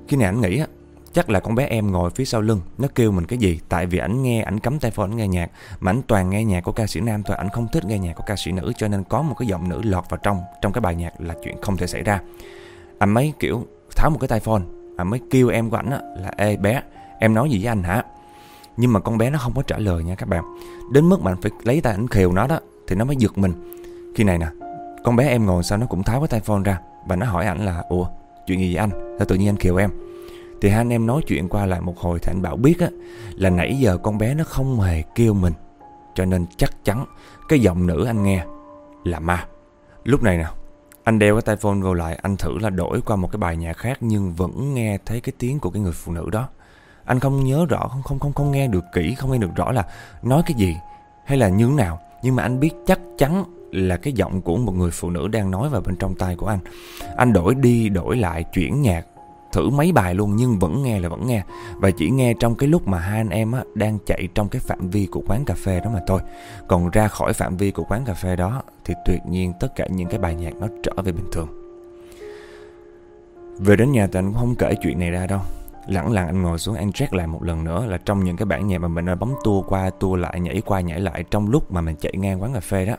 Khi này ảnh nghĩ á Chắc là con bé em ngồi phía sau lưng Nó kêu mình cái gì? Tại vì ảnh nghe, ảnh cắm tai phone ảnh nghe nhạc Mà ảnh toàn nghe nhạc của ca sĩ nam thôi Ảnh không thích nghe nhạc của ca sĩ nữ Cho nên có một cái giọng nữ lọt vào trong Trong cái bài nhạc là chuyện không thể xảy ra. Anh mấy kiểu tháo một cái tai phone anh mới kêu em của ảnh là ê bé em nói gì với anh hả? Nhưng mà con bé nó không có trả lời nha các bạn. Đến mức mà anh phải lấy tay ảnh khều nó đó thì nó mới giật mình. Khi này nè con bé em ngồi sau nó cũng tháo cái tay phone ra và nó hỏi ảnh là ủa chuyện gì vậy anh? Sao tự nhiên anh kiều em. Thì hai anh em nói chuyện qua lại một hồi thì anh bảo biết á là nãy giờ con bé nó không hề kêu mình. Cho nên chắc chắn cái giọng nữ anh nghe là ma. Lúc này nè anh đeo cái tai phone vô lại, anh thử là đổi qua một cái bài nhạc khác nhưng vẫn nghe thấy cái tiếng của cái người phụ nữ đó. Anh không nhớ rõ, không không không không nghe được kỹ, không nghe được rõ là nói cái gì hay là như thế nào, nhưng mà anh biết chắc chắn là cái giọng của một người phụ nữ đang nói vào bên trong tai của anh. Anh đổi đi đổi lại chuyển nhạc thử mấy bài luôn nhưng vẫn nghe là vẫn nghe. Và chỉ nghe trong cái lúc mà hai anh em á, đang chạy trong cái phạm vi của quán cà phê đó mà thôi. Còn ra khỏi phạm vi của quán cà phê đó thì tuyệt nhiên tất cả những cái bài nhạc nó trở về bình thường. Về đến nhà thì anh cũng không kể chuyện này ra đâu. Lẳng lặng anh ngồi xuống anh check lại một lần nữa là trong những cái bản nhạc mà mình đã bấm tua qua tua lại nhảy qua nhảy lại trong lúc mà mình chạy ngang quán cà phê đó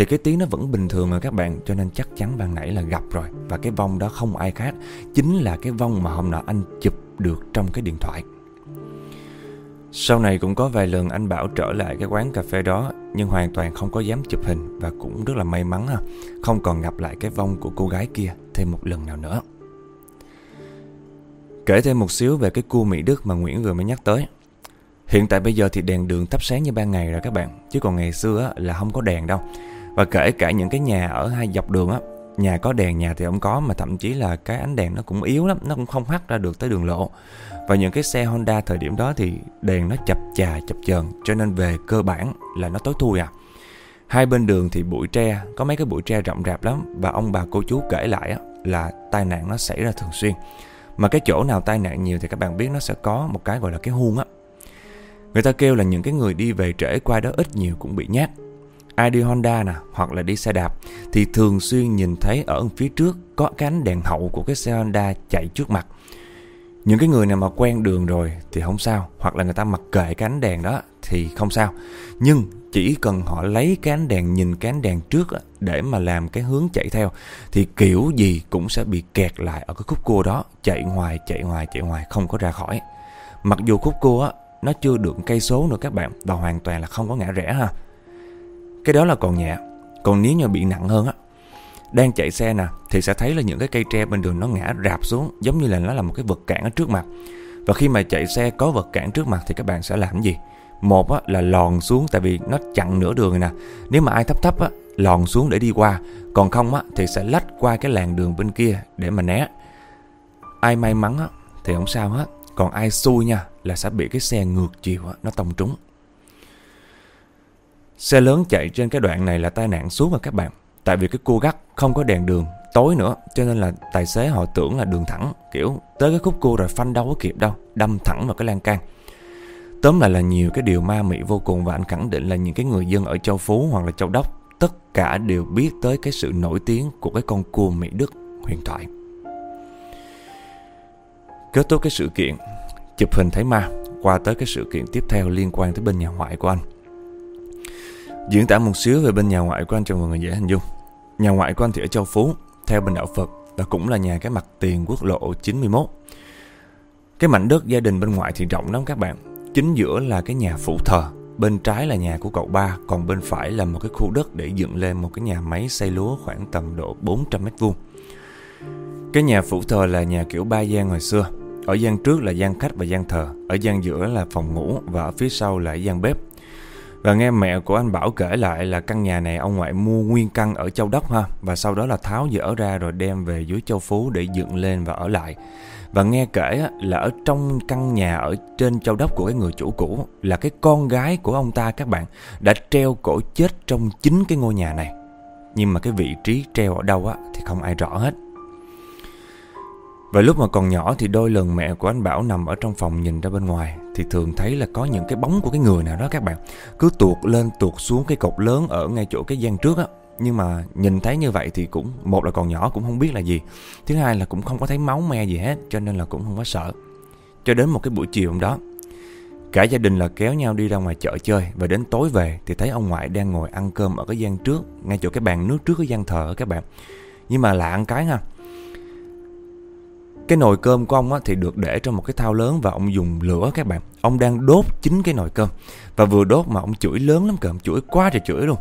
thì cái tiếng nó vẫn bình thường rồi các bạn, cho nên chắc chắn ban nãy là gặp rồi. Và cái vong đó không ai khác, chính là cái vong mà hôm nọ anh chụp được trong cái điện thoại. Sau này cũng có vài lần anh bảo trở lại cái quán cà phê đó, nhưng hoàn toàn không có dám chụp hình và cũng rất là may mắn ha. Không còn gặp lại cái vong của cô gái kia thêm một lần nào nữa. Kể thêm một xíu về cái cua Mỹ Đức mà Nguyễn vừa mới nhắc tới. Hiện tại bây giờ thì đèn đường thắp sáng như ban ngày rồi các bạn, Chứ còn ngày xưa là không có đèn đâu và kể cả những cái nhà ở hai dọc đường á Nhà có đèn nhà thì không có Mà thậm chí là cái ánh đèn nó cũng yếu lắm Nó cũng không hắt ra được tới đường lộ. Và những cái xe Honda thời điểm đó thì Đèn nó chập chà chập chờn Cho nên về cơ bản là nó tối thui à. Hai bên đường thì bụi tre Có mấy cái bụi tre rậm rạp lắm. Và ông bà cô chú kể lại á, là tai nạn nó xảy ra thường xuyên. Mà cái chỗ nào tai nạn nhiều thì các bạn biết nó sẽ có một cái gọi là cái huông á. Người ta kêu là những cái người đi về trễ qua đó ít nhiều cũng bị nhát ai đi Honda nè hoặc là đi xe đạp thì thường xuyên nhìn thấy ở phía trước có cánh đèn hậu của cái xe Honda chạy trước mặt. Những cái người nào mà quen đường rồi thì không sao hoặc là người ta mặc kệ cái ánh đèn đó thì không sao. Nhưng chỉ cần họ lấy cái ánh đèn nhìn cái ánh đèn trước để mà làm cái hướng chạy theo thì kiểu gì cũng sẽ bị kẹt lại ở cái khúc cua đó, chạy ngoài chạy ngoài chạy ngoài không có ra khỏi. Mặc dù khúc cua nó chưa được cây số nữa các bạn và hoàn toàn là không có ngã rẽ ha. Cái đó là còn nhẹ. Còn nếu như bị nặng hơn á Đang chạy xe nè Thì sẽ thấy là những cái cây tre bên đường nó ngã rạp xuống Giống như là nó là một cái vật cản ở trước mặt. Và khi mà chạy xe có vật cản trước mặt Thì các bạn sẽ làm gì? Một á, là lòn xuống tại vì nó chặn nửa đường rồi nè. Nếu mà ai thấp thấp á, lòn xuống để đi qua. Còn không á, thì sẽ lách qua cái làn đường bên kia để mà né. Ai may mắn á, thì không sao hết. Còn ai xui nha là sẽ bị cái xe ngược chiều á, nó tông trúng. Xe lớn chạy trên cái đoạn này là tai nạn suốt mà các bạn. Tại vì cái cua gắt không có đèn đường, Tối nữa, cho nên là tài xế họ tưởng là đường thẳng, Kiểu, tới cái khúc cua rồi phanh đâu có kịp đâu, Đâm thẳng vào cái lan can. Tóm lại là nhiều cái điều ma mị vô cùng Và anh khẳng định là những cái người dân ở Châu Phú hoặc là Châu Đốc, Tất cả đều biết tới cái sự nổi tiếng của cái con cua Mỹ Đức huyền thoại. Kết thúc cái sự kiện, Chụp hình thấy ma, Qua tới cái sự kiện tiếp theo liên quan tới bên nhà ngoại của anh. Diễn tả một xíu về bên nhà ngoại của anh cho mọi người dễ hình dung. Nhà ngoại của anh thì ở Châu Phú, theo bên đạo Phật và cũng là nhà cái mặt tiền quốc lộ 91. Cái mảnh đất gia đình bên ngoại thì rộng lắm các bạn. Chính giữa là cái nhà phụ thờ, bên trái là nhà của cậu ba, còn bên phải là một cái khu đất để dựng lên một cái nhà máy xây lúa khoảng tầm độ 400 mét vuông. Cái nhà phủ thờ là nhà kiểu ba gian hồi xưa Ở gian trước là gian khách và gian thờ Ở gian giữa là phòng ngủ Và ở phía sau là gian bếp và nghe mẹ của anh Bảo kể lại là căn nhà này ông ngoại mua nguyên căn ở Châu Đốc ha. Và sau đó là tháo dỡ ra rồi đem về dưới Châu Phú để dựng lên và ở lại. Và nghe kể là ở trong căn nhà ở trên Châu Đốc của cái người chủ cũ, Là cái con gái của ông ta các bạn, Đã treo cổ chết trong chính cái ngôi nhà này. Nhưng mà cái vị trí treo ở đâu á, thì không ai rõ hết. Và lúc mà còn nhỏ thì đôi lần mẹ của anh Bảo nằm ở trong phòng nhìn ra bên ngoài. Thì thường thấy là có những cái bóng của cái người nào đó các bạn. Cứ tuột lên, tuột xuống cái cột lớn ở ngay chỗ cái gian trước á. Nhưng mà nhìn thấy như vậy thì cũng, Một là còn nhỏ cũng không biết là gì. Thứ hai là cũng không có thấy máu me gì hết, Cho nên là cũng không có sợ. Cho đến một cái buổi chiều hôm đó, Cả gia đình là kéo nhau đi ra ngoài chợ chơi. Và đến tối về thì thấy ông ngoại đang ngồi ăn cơm ở cái gian trước, Ngay chỗ cái bàn nước trước cái gian thờ các bạn. Nhưng mà lạ ăn cái ha cái nồi cơm của ông á, thì được để trong một cái thao lớn và ông dùng lửa các bạn. Ông đang đốt chính cái nồi cơm. Và vừa đốt mà ông chửi lớn lắm kìa, chửi quá trời chửi luôn.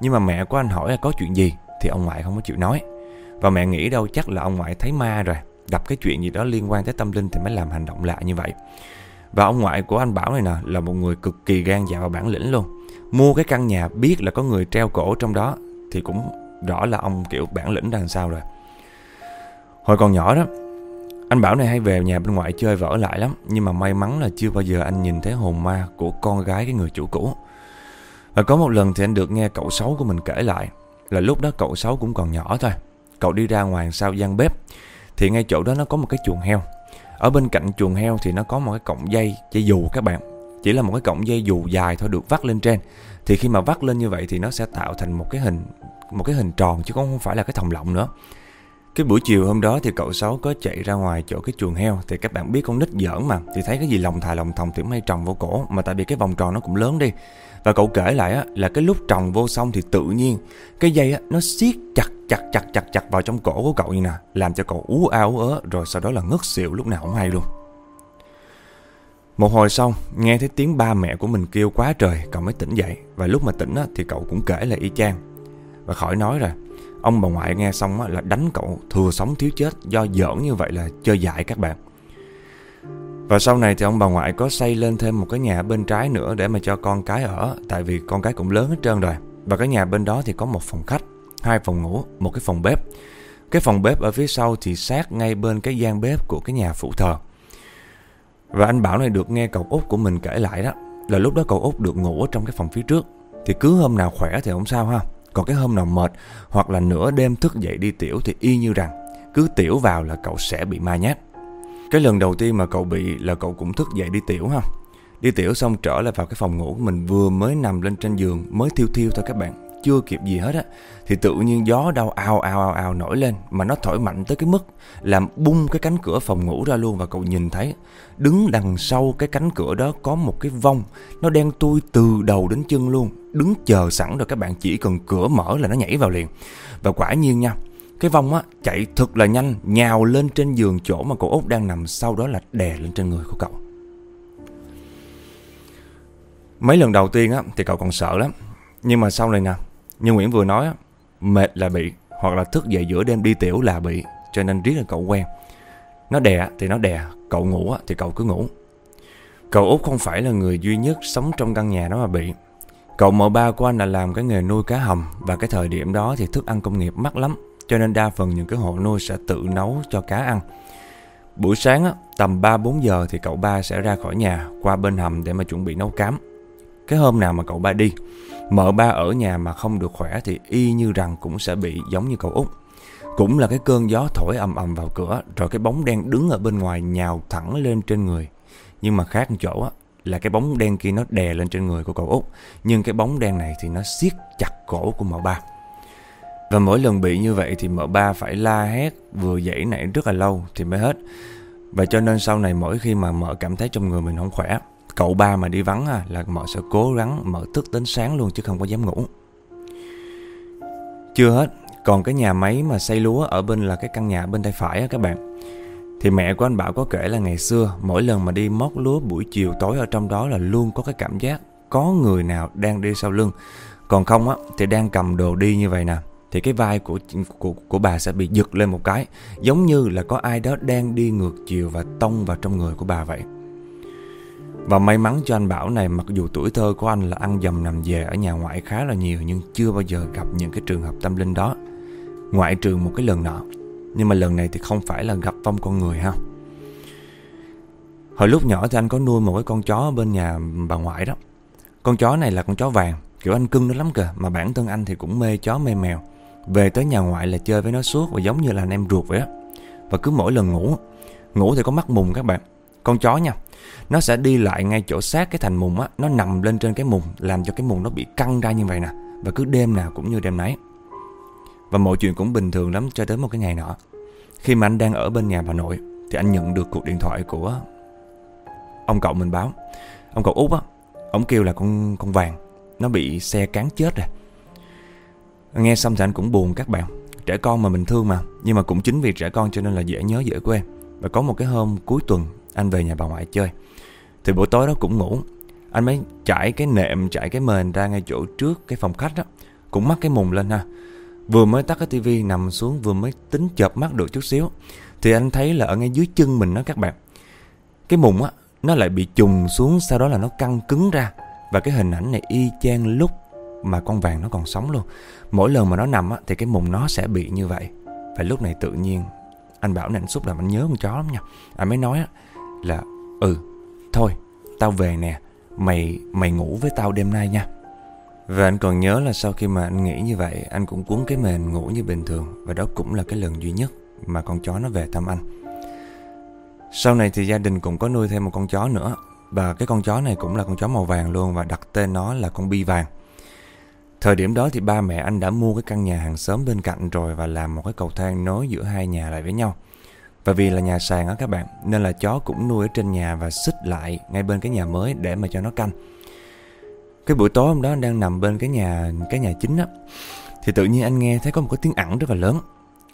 Nhưng mà mẹ của anh hỏi là có chuyện gì thì ông ngoại không có chịu nói. Và mẹ nghĩ đâu chắc là ông ngoại thấy ma rồi, gặp cái chuyện gì đó liên quan tới tâm linh thì mới làm hành động lạ như vậy. Và ông ngoại của anh Bảo này nè là một người cực kỳ gan dạ và bản lĩnh luôn. Mua cái căn nhà biết là có người treo cổ trong đó thì cũng rõ là ông kiểu bản lĩnh ra làm sao rồi. Hồi còn nhỏ đó, anh Bảo này hay về nhà bên ngoại chơi và ở lại lắm, Nhưng mà may mắn là chưa bao giờ anh nhìn thấy hồn ma của con gái cái người chủ cũ. Và có một lần thì anh được nghe cậu xấu của mình kể lại, Là lúc đó cậu xấu cũng còn nhỏ thôi. Cậu đi ra ngoài sau gian bếp, Thì ngay chỗ đó nó có một cái chuồng heo. Ở bên cạnh chuồng heo thì nó có một cái cọng dây dây dù các bạn. Chỉ là một cái cọng dây dù dài thôi được vắt lên trên. Thì khi mà vắt lên như vậy thì nó sẽ tạo thành một cái hình, một cái hình tròn chứ không phải là cái thòng lọng nữa cái buổi chiều hôm đó thì cậu Sáu có chạy ra ngoài chỗ cái chuồng heo. Thì các bạn biết con nít giỡn mà. Thì thấy cái gì lòng thà lòng thòng thì may trồng vô cổ. Mà tại vì cái vòng tròn nó cũng lớn đi. Và cậu kể lại á, là cái lúc trồng vô xong thì tự nhiên Cái dây á, nó siết chặt chặt chặt chặt chặt vào trong cổ của cậu như nè. Làm cho cậu ú áo ớ Rồi sau đó là ngất xỉu lúc nào không hay luôn. Một hồi xong, nghe thấy tiếng ba mẹ của mình kêu quá trời, cậu mới tỉnh dậy. Và lúc mà tỉnh á, thì cậu cũng kể lại y chang. Và khỏi nói rồi, Ông bà ngoại nghe xong là đánh cậu thừa sống thiếu chết do giỡn như vậy là chơi dại các bạn. Và sau này thì ông bà ngoại có xây lên thêm một cái nhà bên trái nữa để mà cho con cái ở Tại vì con cái cũng lớn hết trơn rồi. Và cái nhà bên đó thì có một phòng khách, hai phòng ngủ, một cái phòng bếp. Cái phòng bếp ở phía sau thì sát ngay bên cái gian bếp của cái nhà phụ thờ. Và anh Bảo này được nghe cậu út của mình kể lại đó Là lúc đó cậu út được ngủ ở trong cái phòng phía trước. Thì cứ hôm nào khỏe thì không sao ha còn cái hôm nào mệt hoặc là nửa đêm thức dậy đi tiểu thì y như rằng, cứ tiểu vào là cậu sẽ bị ma nhát. Cái lần đầu tiên mà cậu bị là cậu cũng thức dậy đi tiểu ha. Đi tiểu xong trở lại vào cái phòng ngủ của mình vừa mới nằm lên trên giường, mới thiêu thiêu thôi các bạn chưa kịp gì hết á, thì tự nhiên gió đau ao ao ao ao nổi lên mà nó thổi mạnh tới cái mức làm bung cái cánh cửa phòng ngủ ra luôn. Và cậu nhìn thấy đứng đằng sau cái cánh cửa đó có một cái vong, nó đen tui từ đầu đến chân luôn, đứng chờ sẵn rồi các bạn chỉ cần cửa mở là nó nhảy vào liền. Và quả nhiên nha, cái vong á chạy thật là nhanh, nhào lên trên giường chỗ mà cậu út đang nằm, sau đó là đè lên trên người của cậu. Mấy lần đầu tiên á thì cậu còn sợ lắm, nhưng mà sau này nè như Nguyễn vừa nói Mệt là bị, Hoặc là thức dậy giữa đêm đi tiểu là bị, Cho nên riết là cậu quen. Nó đè thì nó đè, Cậu ngủ thì cậu cứ ngủ. Cậu Út không phải là người duy nhất sống trong căn nhà đó mà bị. Cậu mợ ba của anh là làm cái nghề nuôi cá hầm, Và cái thời điểm đó thì thức ăn công nghiệp mắc lắm, Cho nên đa phần những cái hộ nuôi sẽ tự nấu cho cá ăn. Buổi sáng tầm 3-4 giờ thì cậu ba sẽ ra khỏi nhà, Qua bên hầm để mà chuẩn bị nấu cám. Cái hôm nào mà cậu ba đi Mợ ba ở nhà mà không được khỏe thì y như rằng cũng sẽ bị giống như cậu út. Cũng là cái cơn gió thổi ầm ầm vào cửa rồi cái bóng đen đứng ở bên ngoài nhào thẳng lên trên người. Nhưng mà khác một chỗ á, là cái bóng đen kia nó đè lên trên người của cậu út. Nhưng cái bóng đen này thì nó siết chặt cổ của mợ ba. Và mỗi lần bị như vậy thì mợ ba phải la hét vừa dậy nảy rất là lâu thì mới hết. Và cho nên sau này mỗi khi mà mợ cảm thấy trong người mình không khỏe Cậu ba mà đi vắng à, là mợ sẽ cố gắng mở thức đến sáng luôn chứ không có dám ngủ. Chưa hết, còn cái nhà máy mà xây lúa ở bên là cái căn nhà bên tay phải á các bạn. Thì mẹ của anh Bảo có kể là ngày xưa mỗi lần mà đi móc lúa buổi chiều tối ở trong đó là luôn có cái cảm giác có người nào đang đi sau lưng. Còn không á thì đang cầm đồ đi như vậy nè. thì cái vai của, của của bà sẽ bị giật lên một cái, giống như là có ai đó đang đi ngược chiều và tông vào trong người của bà vậy. Và may mắn cho anh Bảo này mặc dù tuổi thơ của anh là ăn dầm nằm về ở nhà ngoại khá là nhiều nhưng chưa bao giờ gặp những cái trường hợp tâm linh đó. Ngoại trừ một cái lần nọ. Nhưng mà lần này thì không phải là gặp vong con người ha. Hồi lúc nhỏ thì anh có nuôi một cái con chó bên nhà bà ngoại đó. Con chó này là con chó vàng, kiểu anh cưng nó lắm kìa, mà bản thân anh thì cũng mê chó mê mèo. Về tới nhà ngoại là chơi với nó suốt và giống như là anh em ruột vậy á. Và cứ mỗi lần ngủ, ngủ thì có mắt mùng các bạn. Con chó nha, nó sẽ đi lại ngay chỗ sát cái thành mùng á, nó nằm lên trên cái mùng làm cho cái mùng nó bị căng ra như vậy nè. Và cứ đêm nào cũng như đêm nấy. Và mọi chuyện cũng bình thường lắm cho đến một cái ngày nọ. Khi mà anh đang ở bên nhà bà nội thì anh nhận được cuộc điện thoại của ông cậu mình báo. Ông cậu út á, ông kêu là con con vàng nó bị xe cán chết rồi. Nghe xong thì anh cũng buồn các bạn. Trẻ con mà mình thương mà, nhưng mà cũng chính vì trẻ con cho nên là dễ nhớ dễ quên. Và có một cái hôm cuối tuần anh về nhà bà ngoại chơi. Thì buổi tối đó cũng ngủ. Anh mới trải cái nệm, trải cái mền ra ngay chỗ trước cái phòng khách đó. Cũng mắc cái mùng lên ha. Vừa mới tắt cái tivi nằm xuống vừa mới tính chợp mắt được chút xíu. Thì anh thấy là ở ngay dưới chân mình đó các bạn. Cái mùng á, nó lại bị trùng xuống sau đó là nó căng cứng ra. Và cái hình ảnh này y chang lúc mà con vàng nó còn sống luôn. Mỗi lần mà nó nằm á, thì cái mùng nó sẽ bị như vậy. Và lúc này tự nhiên anh bảo nè anh xúc là anh nhớ con chó lắm nha. Anh mới nói á, là Ừ Thôi, Tao về nè, Mày mày ngủ với tao đêm nay nha. Và anh còn nhớ là sau khi mà anh nghĩ như vậy, Anh cũng cuốn cái mền ngủ như bình thường, Và đó cũng là cái lần duy nhất Mà con chó nó về thăm anh. Sau này thì gia đình cũng có nuôi thêm một con chó nữa, Và cái con chó này cũng là con chó màu vàng luôn, Và đặt tên nó là con bi vàng. Thời điểm đó thì ba mẹ anh đã mua cái căn nhà hàng xóm bên cạnh rồi, Và làm một cái cầu thang nối giữa hai nhà lại với nhau và vì là nhà sàn á các bạn Nên là chó cũng nuôi ở trên nhà và xích lại Ngay bên cái nhà mới để mà cho nó canh. Cái buổi tối hôm đó anh đang nằm bên cái nhà cái nhà chính á Thì tự nhiên anh nghe thấy có một cái tiếng ẳng rất là lớn.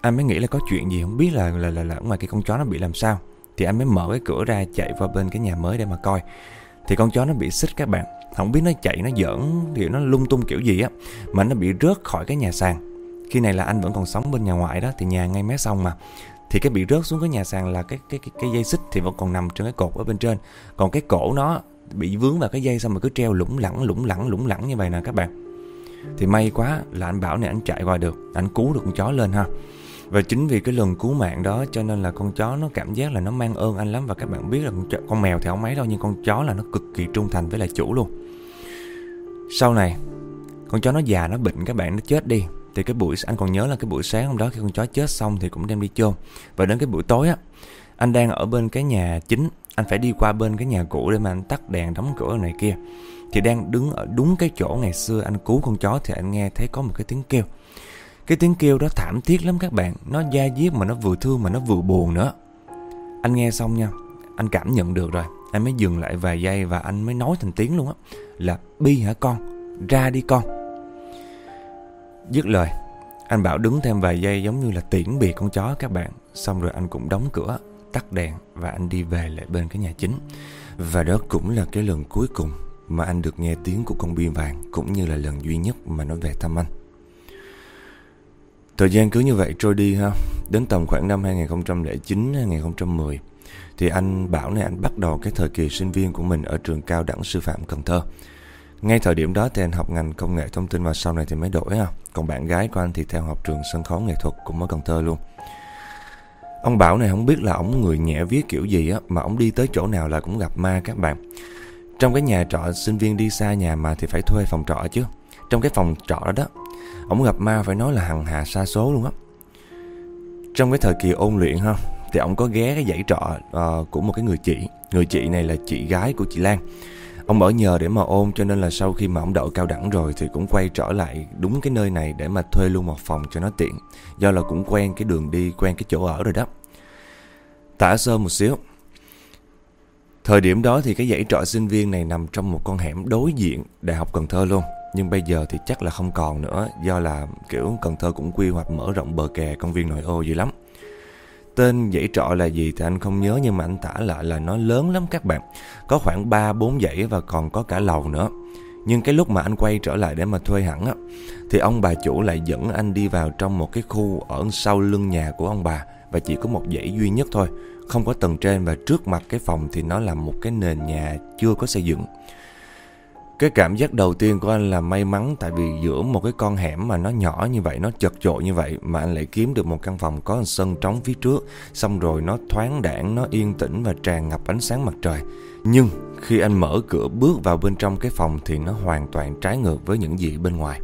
Anh mới nghĩ là có chuyện gì không biết là là là, là ngoài cái con chó nó bị làm sao. Thì anh mới mở cái cửa ra chạy qua bên cái nhà mới để mà coi. Thì con chó nó bị xích các bạn Không biết nó chạy nó giỡn Thì nó lung tung kiểu gì á Mà nó bị rớt khỏi cái nhà sàn. Khi này là anh vẫn còn sống bên nhà ngoại đó Thì nhà ngay mé sông mà thì cái bị rớt xuống cái nhà sàn là cái cái cái, cái dây xích thì vẫn còn nằm trên cái cột ở bên trên. Còn cái cổ nó bị vướng vào cái dây xong rồi cứ treo lủng lẳng lủng lẳng lủng lẳng như vậy nè các bạn. Thì may quá là anh bảo này anh chạy qua được anh cứu được con chó lên ha. Và chính vì cái lần cứu mạng đó cho nên là con chó nó cảm giác là nó mang ơn anh lắm. Và các bạn biết là con, chó, con mèo thì không mấy đâu nhưng con chó là nó cực kỳ trung thành với lại chủ luôn. Sau này con chó nó già nó bệnh các bạn nó chết đi thì cái buổi anh còn nhớ là cái buổi sáng hôm đó khi con chó chết xong thì cũng đem đi chôn. Và đến cái buổi tối á, anh đang ở bên cái nhà chính, anh phải đi qua bên cái nhà cũ để mà anh tắt đèn đóng cửa này kia. Thì đang đứng ở đúng cái chỗ ngày xưa anh cứu con chó thì anh nghe thấy có một cái tiếng kêu. Cái tiếng kêu đó thảm thiết lắm các bạn, nó da diết mà nó vừa thương mà nó vừa buồn nữa. Anh nghe xong nha, anh cảm nhận được rồi. Anh mới dừng lại vài giây và anh mới nói thành tiếng luôn á, là bi hả con? Ra đi con. Dứt lời, Anh Bảo đứng thêm vài giây giống như là tiễn biệt con chó các bạn. Xong rồi anh cũng đóng cửa, Tắt đèn và anh đi về lại bên cái nhà chính. Và đó cũng là cái lần cuối cùng Mà anh được nghe tiếng của con biên vàng Cũng như là lần duy nhất mà nó về thăm anh. Thời gian cứ như vậy trôi đi ha. Đến tầm khoảng năm 2009-2010 Thì anh Bảo này, anh bắt đầu cái thời kỳ sinh viên của mình Ở trường cao đẳng sư phạm Cần Thơ ngay thời điểm đó thì anh học ngành công nghệ thông tin và sau này thì mới đổi ha. Còn bạn gái của anh thì theo học trường sân khấu nghệ thuật cũng ở Cần Thơ luôn. Ông Bảo này không biết là ông người nhẹ viết kiểu gì á mà ông đi tới chỗ nào là cũng gặp ma các bạn. Trong cái nhà trọ sinh viên đi xa nhà mà thì phải thuê phòng trọ chứ. Trong cái phòng trọ đó đó, ông gặp ma phải nói là hằng hà xa số luôn á. Trong cái thời kỳ ôn luyện ha, thì ông có ghé cái dãy trọ uh, của một cái người chị. Người chị này là chị gái của chị Lan. Ông ở nhờ để mà ôn cho nên là sau khi mà ông đậu cao đẳng rồi thì cũng quay trở lại đúng cái nơi này để mà thuê luôn một phòng cho nó tiện. Do là cũng quen cái đường đi, quen cái chỗ ở rồi đó. Tả sơ một xíu. Thời điểm đó thì cái dãy trọ sinh viên này nằm trong một con hẻm đối diện Đại học Cần Thơ luôn. Nhưng bây giờ thì chắc là không còn nữa do là kiểu Cần Thơ cũng quy hoạch mở rộng bờ kè công viên nội ô dữ lắm. Tên dãy trọ là gì thì anh không nhớ, nhưng mà anh tả lại là nó lớn lắm các bạn. Có khoảng 3-4 dãy và còn có cả lầu nữa. Nhưng cái lúc mà anh quay trở lại để mà thuê hẳn á, Thì ông bà chủ lại dẫn anh đi vào trong một cái khu ở sau lưng nhà của ông bà Và chỉ có một dãy duy nhất thôi, Không có tầng trên và trước mặt cái phòng thì nó là một cái nền nhà chưa có xây dựng cái cảm giác đầu tiên của anh là may mắn tại vì giữa một cái con hẻm mà nó nhỏ như vậy, nó chật chội như vậy mà anh lại kiếm được một căn phòng có sân trống phía trước, xong rồi nó thoáng đãng, nó yên tĩnh và tràn ngập ánh sáng mặt trời. Nhưng khi anh mở cửa bước vào bên trong cái phòng thì nó hoàn toàn trái ngược với những gì bên ngoài.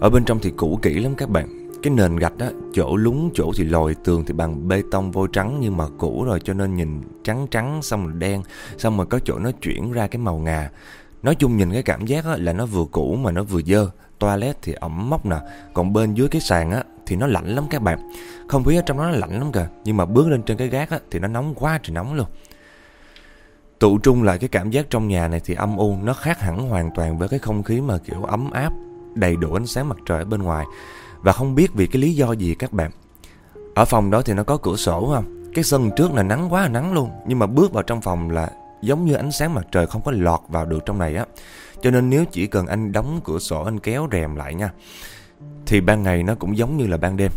Ở bên trong thì cũ kỹ lắm các bạn. Cái nền gạch á, chỗ lúng, chỗ thì lồi, tường thì bằng bê tông vôi trắng nhưng mà cũ rồi cho nên nhìn trắng trắng xong rồi đen, xong rồi có chỗ nó chuyển ra cái màu ngà. Nói chung nhìn cái cảm giác á, là nó vừa cũ mà nó vừa dơ. Toilet thì ẩm mốc nè. Còn bên dưới cái sàn á thì nó lạnh lắm các bạn. Không khí ở trong đó nó lạnh lắm kìa. Nhưng mà bước lên trên cái gác á thì nó nóng quá trời nóng luôn. Tụ trung lại cái cảm giác trong nhà này thì âm u Nó khác hẳn hoàn toàn với cái không khí mà kiểu ấm áp Đầy đủ ánh sáng mặt trời ở bên ngoài. Và không biết vì cái lý do gì các bạn. Ở phòng đó thì nó có cửa sổ không? Cái sân trước là nắng quá là nắng luôn. Nhưng mà bước vào trong phòng là giống như ánh sáng mặt trời không có lọt vào được trong này á. Cho nên nếu chỉ cần anh đóng cửa sổ anh kéo rèm lại nha Thì ban ngày nó cũng giống như là ban đêm.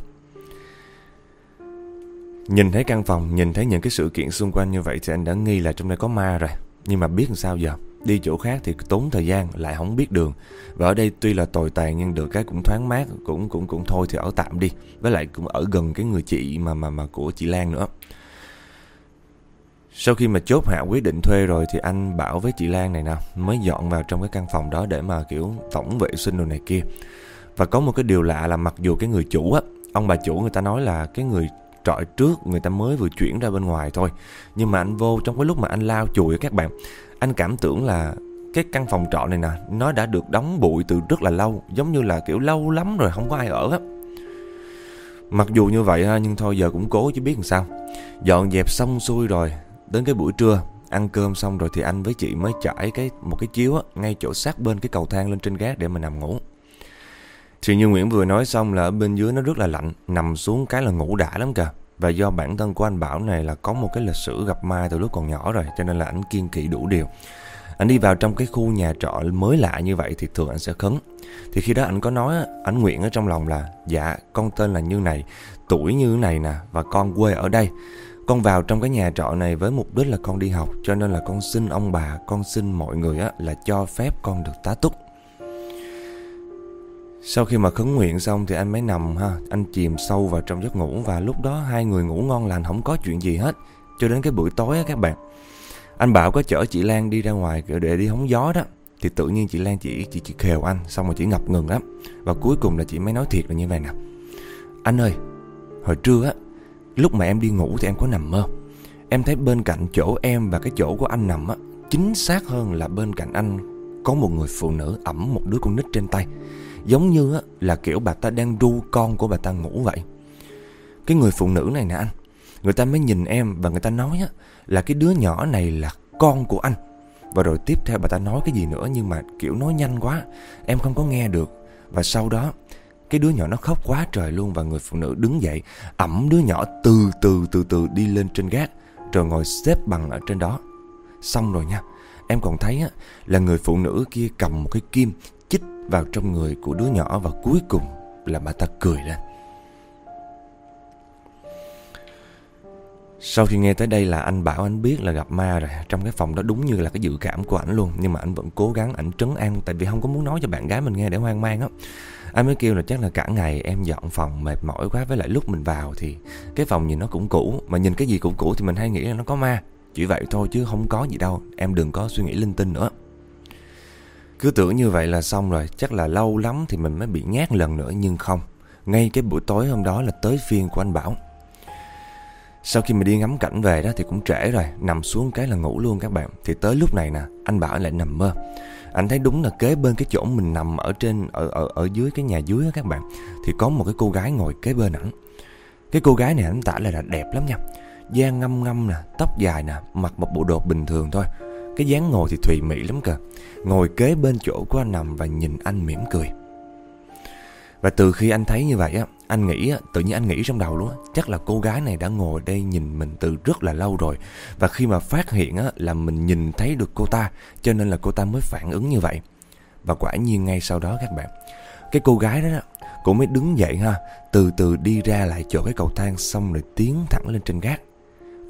Nhìn thấy căn phòng, nhìn thấy những cái sự kiện xung quanh như vậy Thì anh đã nghi là trong đây có ma rồi. Nhưng mà biết làm sao giờ? Đi chỗ khác thì tốn thời gian, lại không biết đường. Và ở đây tuy là tồi tàn nhưng được cái cũng thoáng mát Cũng cũng cũng thôi thì ở tạm đi. Với lại cũng ở gần cái người chị mà mà mà của chị Lan nữa sau khi mà chốt hạ quyết định thuê rồi thì anh bảo với chị Lan này nè mới dọn vào trong cái căn phòng đó để mà kiểu tổng vệ sinh đồ này kia. Và có một cái điều lạ là mặc dù cái người chủ á, ông bà chủ người ta nói là cái người trọ trước người ta mới vừa chuyển ra bên ngoài thôi. Nhưng mà anh vô trong cái lúc mà anh lao chùi các bạn, anh cảm tưởng là cái căn phòng trọ này nè, nó đã được đóng bụi từ rất là lâu, giống như là kiểu lâu lắm rồi không có ai ở á. Mặc dù như vậy ha, nhưng thôi giờ cũng cố chứ biết làm sao. Dọn dẹp xong xuôi rồi, Đến cái buổi trưa Ăn cơm xong rồi thì anh với chị mới trải cái một cái chiếu á, ngay chỗ sát bên cái cầu thang lên trên gác để mà nằm ngủ. Thì như Nguyễn vừa nói xong là ở bên dưới nó rất là lạnh, nằm xuống cái là ngủ đã lắm kìa. Và do bản thân của anh Bảo này là có một cái lịch sử gặp ma từ lúc còn nhỏ rồi, cho nên là anh kiên kỵ đủ điều. Anh đi vào trong cái khu nhà trọ mới lạ như vậy thì thường anh sẽ khấn. Thì khi đó anh có nói, anh nguyện ở trong lòng là Dạ, con tên là như này, tuổi như này nè, và con quê ở đây. Con vào trong cái nhà trọ này với mục đích là con đi học Cho nên là con xin ông bà, con xin mọi người á, là cho phép con được tá túc. Sau khi mà khấn nguyện xong thì anh mới nằm ha Anh chìm sâu vào trong giấc ngủ Và lúc đó hai người ngủ ngon lành không có chuyện gì hết. Cho đến cái buổi tối á các bạn Anh Bảo có chở chị Lan đi ra ngoài để đi hóng gió đó. Thì tự nhiên chị Lan chỉ chỉ, chỉ khều anh Xong rồi chỉ ngập ngừng lắm. Và cuối cùng là chị mới nói thiệt là như vậy nè. Anh ơi Hồi trưa á Lúc mà em đi ngủ thì em có nằm mơ Em thấy bên cạnh chỗ em và cái chỗ của anh nằm á Chính xác hơn là bên cạnh anh Có một người phụ nữ ẩm một đứa con nít trên tay. Giống như á, là kiểu bà ta đang ru con của bà ta ngủ vậy. Cái người phụ nữ này nè anh Người ta mới nhìn em và người ta nói á, là cái đứa nhỏ này là con của anh. Và rồi tiếp theo bà ta nói cái gì nữa nhưng mà kiểu nói nhanh quá Em không có nghe được. Và sau đó cái đứa nhỏ nó khóc quá trời luôn và người phụ nữ đứng dậy ẩm đứa nhỏ từ từ từ từ đi lên trên gác rồi ngồi xếp bằng ở trên đó. Xong rồi nha, em còn thấy á, là người phụ nữ kia cầm một cái kim chích vào trong người của đứa nhỏ và cuối cùng là bà ta cười lên. Sau khi nghe tới đây là anh bảo anh biết là gặp ma rồi Trong cái phòng đó đúng như là cái dự cảm của ảnh luôn Nhưng mà anh vẫn cố gắng ảnh trấn an Tại vì không có muốn nói cho bạn gái mình nghe để hoang mang á anh mới kêu là chắc là cả ngày em dọn phòng mệt mỏi quá, Với lại lúc mình vào thì cái phòng nhìn nó cũng cũ, Mà nhìn cái gì cũng cũ thì mình hay nghĩ là nó có ma. Chỉ vậy thôi chứ không có gì đâu, Em đừng có suy nghĩ linh tinh nữa. Cứ tưởng như vậy là xong rồi, Chắc là lâu lắm thì mình mới bị nhát lần nữa, Nhưng không. Ngay cái buổi tối hôm đó là tới phiên của anh Bảo. Sau khi mà đi ngắm cảnh về đó thì cũng trễ rồi, Nằm xuống cái là ngủ luôn các bạn. Thì tới lúc này nè, Anh Bảo lại nằm mơ anh thấy đúng là kế bên cái chỗ mình nằm ở trên ở ở ở dưới cái nhà dưới các bạn thì có một cái cô gái ngồi kế bên ảnh. Cái cô gái này anh tả là, là đẹp lắm nha. Da ngâm ngâm nè, tóc dài nè, mặc một bộ đồ bình thường thôi. Cái dáng ngồi thì thùy mị lắm cơ. Ngồi kế bên chỗ của anh nằm và nhìn anh mỉm cười. Và từ khi anh thấy như vậy á, anh nghĩ, tự nhiên anh nghĩ trong đầu luôn Chắc là cô gái này đã ngồi đây nhìn mình từ rất là lâu rồi. Và khi mà phát hiện á là mình nhìn thấy được cô ta Cho nên là cô ta mới phản ứng như vậy. Và quả nhiên ngay sau đó các bạn Cái cô gái đó, đó Cô mới đứng dậy ha Từ từ đi ra lại chỗ cái cầu thang Xong rồi tiến thẳng lên trên gác.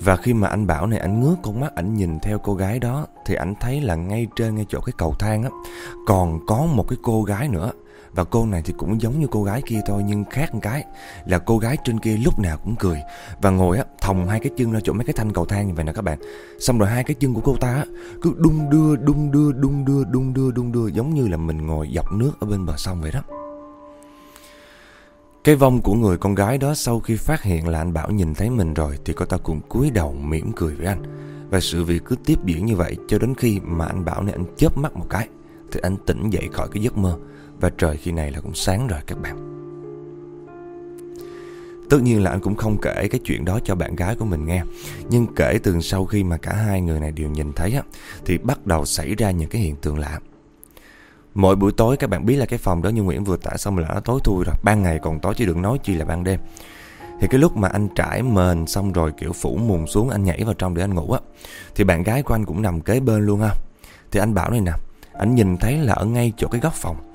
Và khi mà anh Bảo này anh ngước con mắt Anh nhìn theo cô gái đó Thì anh thấy là ngay trên ngay chỗ cái cầu thang á Còn có một cái cô gái nữa và cô này thì cũng giống như cô gái kia thôi, Nhưng khác một cái. Là cô gái trên kia lúc nào cũng cười. Và ngồi á, thòng hai cái chân ra chỗ mấy cái thanh cầu thang như vậy nè các bạn. Xong rồi hai cái chân của cô ta á, Cứ đung đưa đung đưa đung đưa đung đưa đung đưa, Giống như là mình ngồi dọc nước ở bên bờ sông vậy đó. Cái vong của người con gái đó sau khi phát hiện là anh Bảo nhìn thấy mình rồi thì cô ta cũng cúi đầu mỉm cười với anh. Và sự việc cứ tiếp diễn như vậy cho đến khi mà anh Bảo này anh chớp mắt một cái, thì anh tỉnh dậy khỏi cái giấc mơ và trời khi này là cũng sáng rồi các bạn. Tất nhiên là anh cũng không kể cái chuyện đó cho bạn gái của mình nghe. Nhưng kể từ sau khi mà cả hai người này đều nhìn thấy á, Thì bắt đầu xảy ra những cái hiện tượng lạ. Mỗi buổi tối, các bạn biết là cái phòng đó như Nguyễn vừa tả xong là nó tối thui rồi, Ban ngày còn tối chứ đừng nói chi là ban đêm. Thì cái lúc mà anh trải mền xong rồi kiểu phủ mùng xuống, anh nhảy vào trong để anh ngủ á, Thì bạn gái của anh cũng nằm kế bên luôn ha. Thì anh bảo này nè, Anh nhìn thấy là ở ngay chỗ cái góc phòng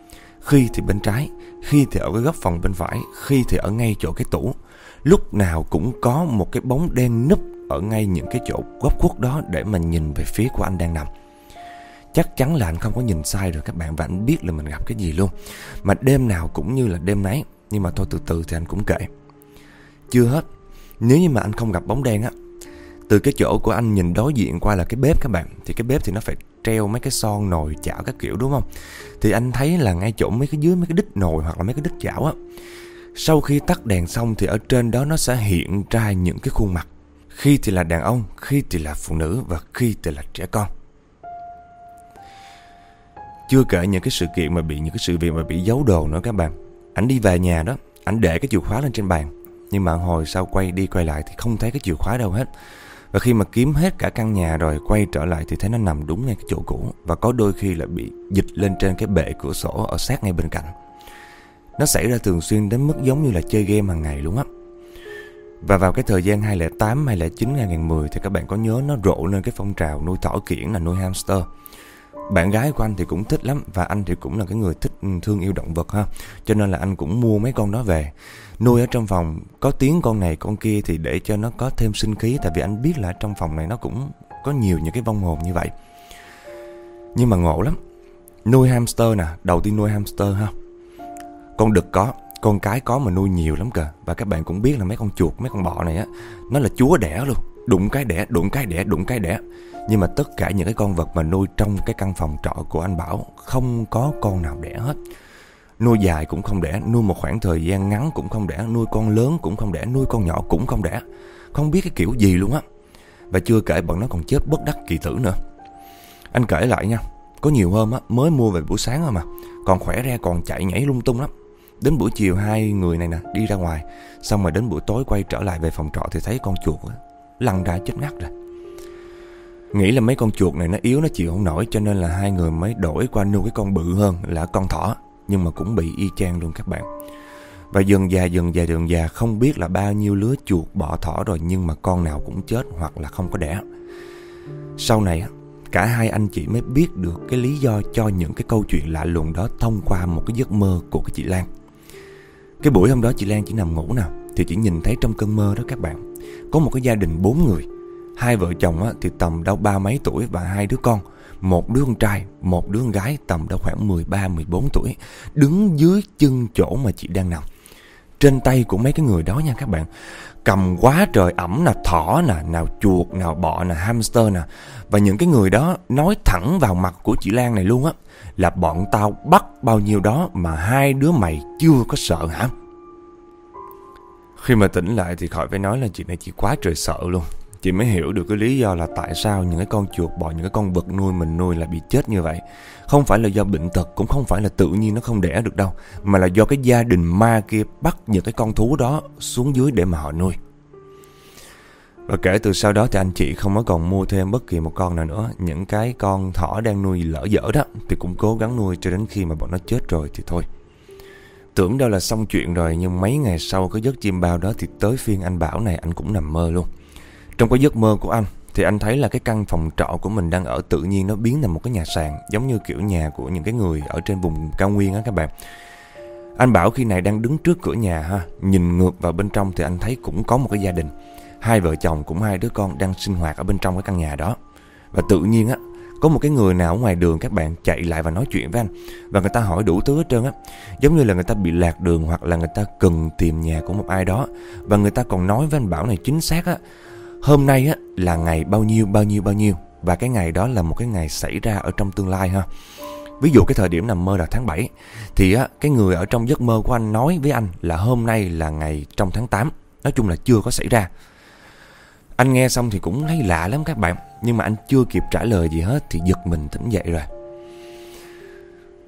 khi thì bên trái, khi thì ở cái góc phòng bên phải, khi thì ở ngay chỗ cái tủ. Lúc nào cũng có một cái bóng đen núp ở ngay những cái chỗ góc khuất đó để mà nhìn về phía của anh đang nằm. Chắc chắn là anh không có nhìn sai rồi các bạn và anh biết là mình gặp cái gì luôn. Mà đêm nào cũng như là đêm nấy, nhưng mà thôi từ từ thì anh cũng kệ. Chưa hết, nếu như mà anh không gặp bóng đen á, từ cái chỗ của anh nhìn đối diện qua là cái bếp các bạn. Thì cái bếp thì nó phải treo mấy cái son nồi chảo các kiểu đúng không? Thì anh thấy là ngay chỗ mấy cái dưới mấy cái đít nồi hoặc là mấy cái đít chảo á Sau khi tắt đèn xong thì ở trên đó nó sẽ hiện ra những cái khuôn mặt. Khi thì là đàn ông, khi thì là phụ nữ và khi thì là trẻ con. Chưa kể những cái sự kiện mà bị những cái sự việc mà bị giấu đồ nữa các bạn. Anh đi về nhà đó, anh để cái chìa khóa lên trên bàn. Nhưng mà hồi sau quay đi quay lại thì không thấy cái chìa khóa đâu hết và khi mà kiếm hết cả căn nhà rồi quay trở lại thì thấy nó nằm đúng ngay cái chỗ cũ và có đôi khi là bị dịch lên trên cái bệ cửa sổ ở sát ngay bên cạnh. Nó xảy ra thường xuyên đến mức giống như là chơi game hàng ngày luôn á. Và vào cái thời gian 2008, 2009, 2010 thì các bạn có nhớ nó rộ lên cái phong trào nuôi thỏ kiển là nuôi hamster. Bạn gái của anh thì cũng thích lắm Và anh thì cũng là cái người thích ừ, thương yêu động vật ha Cho nên là anh cũng mua mấy con đó về Nuôi ở trong phòng Có tiếng con này con kia thì để cho nó có thêm sinh khí Tại vì anh biết là trong phòng này nó cũng có nhiều những cái vong hồn như vậy. Nhưng mà ngộ lắm. Nuôi hamster nè Đầu tiên nuôi hamster ha. Con đực có Con cái có mà nuôi nhiều lắm kìa Và các bạn cũng biết là mấy con chuột Mấy con bọ này á Nó là chúa đẻ luôn. Đụng cái đẻ, đụng cái đẻ, đụng cái đẻ. Nhưng mà tất cả những cái con vật mà nuôi trong cái căn phòng trọ của anh Bảo Không có con nào đẻ hết. Nuôi dài cũng không đẻ, Nuôi một khoảng thời gian ngắn cũng không đẻ, Nuôi con lớn cũng không đẻ, Nuôi con nhỏ cũng không đẻ. Không biết cái kiểu gì luôn á. Và chưa kể bọn nó còn chết bất đắc kỳ tử nữa. Anh kể lại nha, Có nhiều hôm á, mới mua về buổi sáng thôi mà, Còn khỏe ra còn chạy nhảy lung tung lắm. Đến buổi chiều hai người này nè, đi ra ngoài, Xong rồi đến buổi tối quay trở lại về phòng trọ Thì thấy con chuột á, lăn ra chết ngắt rồi. Nghĩ là mấy con chuột này nó yếu, nó chịu không nổi, Cho nên là hai người mới đổi qua nuôi cái con bự hơn là con thỏ. Nhưng mà cũng bị y chang luôn các bạn. Và dần già dần già dần già Không biết là bao nhiêu lứa chuột bỏ thỏ rồi Nhưng mà con nào cũng chết hoặc là không có đẻ. Sau này Cả hai anh chị mới biết được cái lý do cho những cái câu chuyện lạ lùng đó Thông qua một cái giấc mơ của cái chị Lan. Cái buổi hôm đó chị Lan chỉ nằm ngủ nào Thì chỉ nhìn thấy trong cơn mơ đó các bạn Có một cái gia đình bốn người. Hai vợ chồng á, thì tầm đâu ba mấy tuổi và hai đứa con. Một đứa con trai, một đứa con gái tầm đâu khoảng 13-14 tuổi Đứng dưới chân chỗ mà chị đang nằm. Trên tay của mấy cái người đó nha các bạn Cầm quá trời ẩm nè, thỏ nè, nào chuột, nào bọ nè, hamster nè. Và những cái người đó nói thẳng vào mặt của chị Lan này luôn á Là bọn tao bắt bao nhiêu đó mà hai đứa mày chưa có sợ hả? Khi mà tỉnh lại thì khỏi phải nói là chị này chị quá trời sợ luôn. Chị mới hiểu được cái lý do là tại sao những cái con chuột bò, những cái con vật nuôi mình nuôi là bị chết như vậy. Không phải là do bệnh tật, cũng không phải là tự nhiên nó không đẻ được đâu. Mà là do cái gia đình ma kia bắt những cái con thú đó xuống dưới để mà họ nuôi. Và kể từ sau đó thì anh chị không có còn mua thêm bất kỳ một con nào nữa Những cái con thỏ đang nuôi lỡ dở đó Thì cũng cố gắng nuôi cho đến khi mà bọn nó chết rồi thì thôi Tưởng đâu là xong chuyện rồi Nhưng mấy ngày sau cái giấc chim bao đó Thì tới phiên anh Bảo này anh cũng nằm mơ luôn trong cái giấc mơ của anh thì anh thấy là cái căn phòng trọ của mình đang ở tự nhiên nó biến thành một cái nhà sàn giống như kiểu nhà của những cái người ở trên vùng cao nguyên á các bạn. Anh bảo khi này đang đứng trước cửa nhà ha, nhìn ngược vào bên trong thì anh thấy cũng có một cái gia đình. Hai vợ chồng cũng hai đứa con đang sinh hoạt ở bên trong cái căn nhà đó. Và tự nhiên á, có một cái người nào ở ngoài đường các bạn chạy lại và nói chuyện với anh Và người ta hỏi đủ thứ hết trơn á Giống như là người ta bị lạc đường hoặc là người ta cần tìm nhà của một ai đó Và người ta còn nói với anh Bảo này chính xác á Hôm nay á là ngày bao nhiêu bao nhiêu bao nhiêu? Và cái ngày đó là một cái ngày xảy ra ở trong tương lai ha. Ví dụ cái thời điểm nằm mơ là tháng 7 Thì á, cái người ở trong giấc mơ của anh nói với anh là hôm nay là ngày trong tháng 8 Nói chung là chưa có xảy ra. Anh nghe xong thì cũng thấy lạ lắm các bạn Nhưng mà anh chưa kịp trả lời gì hết Thì giật mình tỉnh dậy rồi.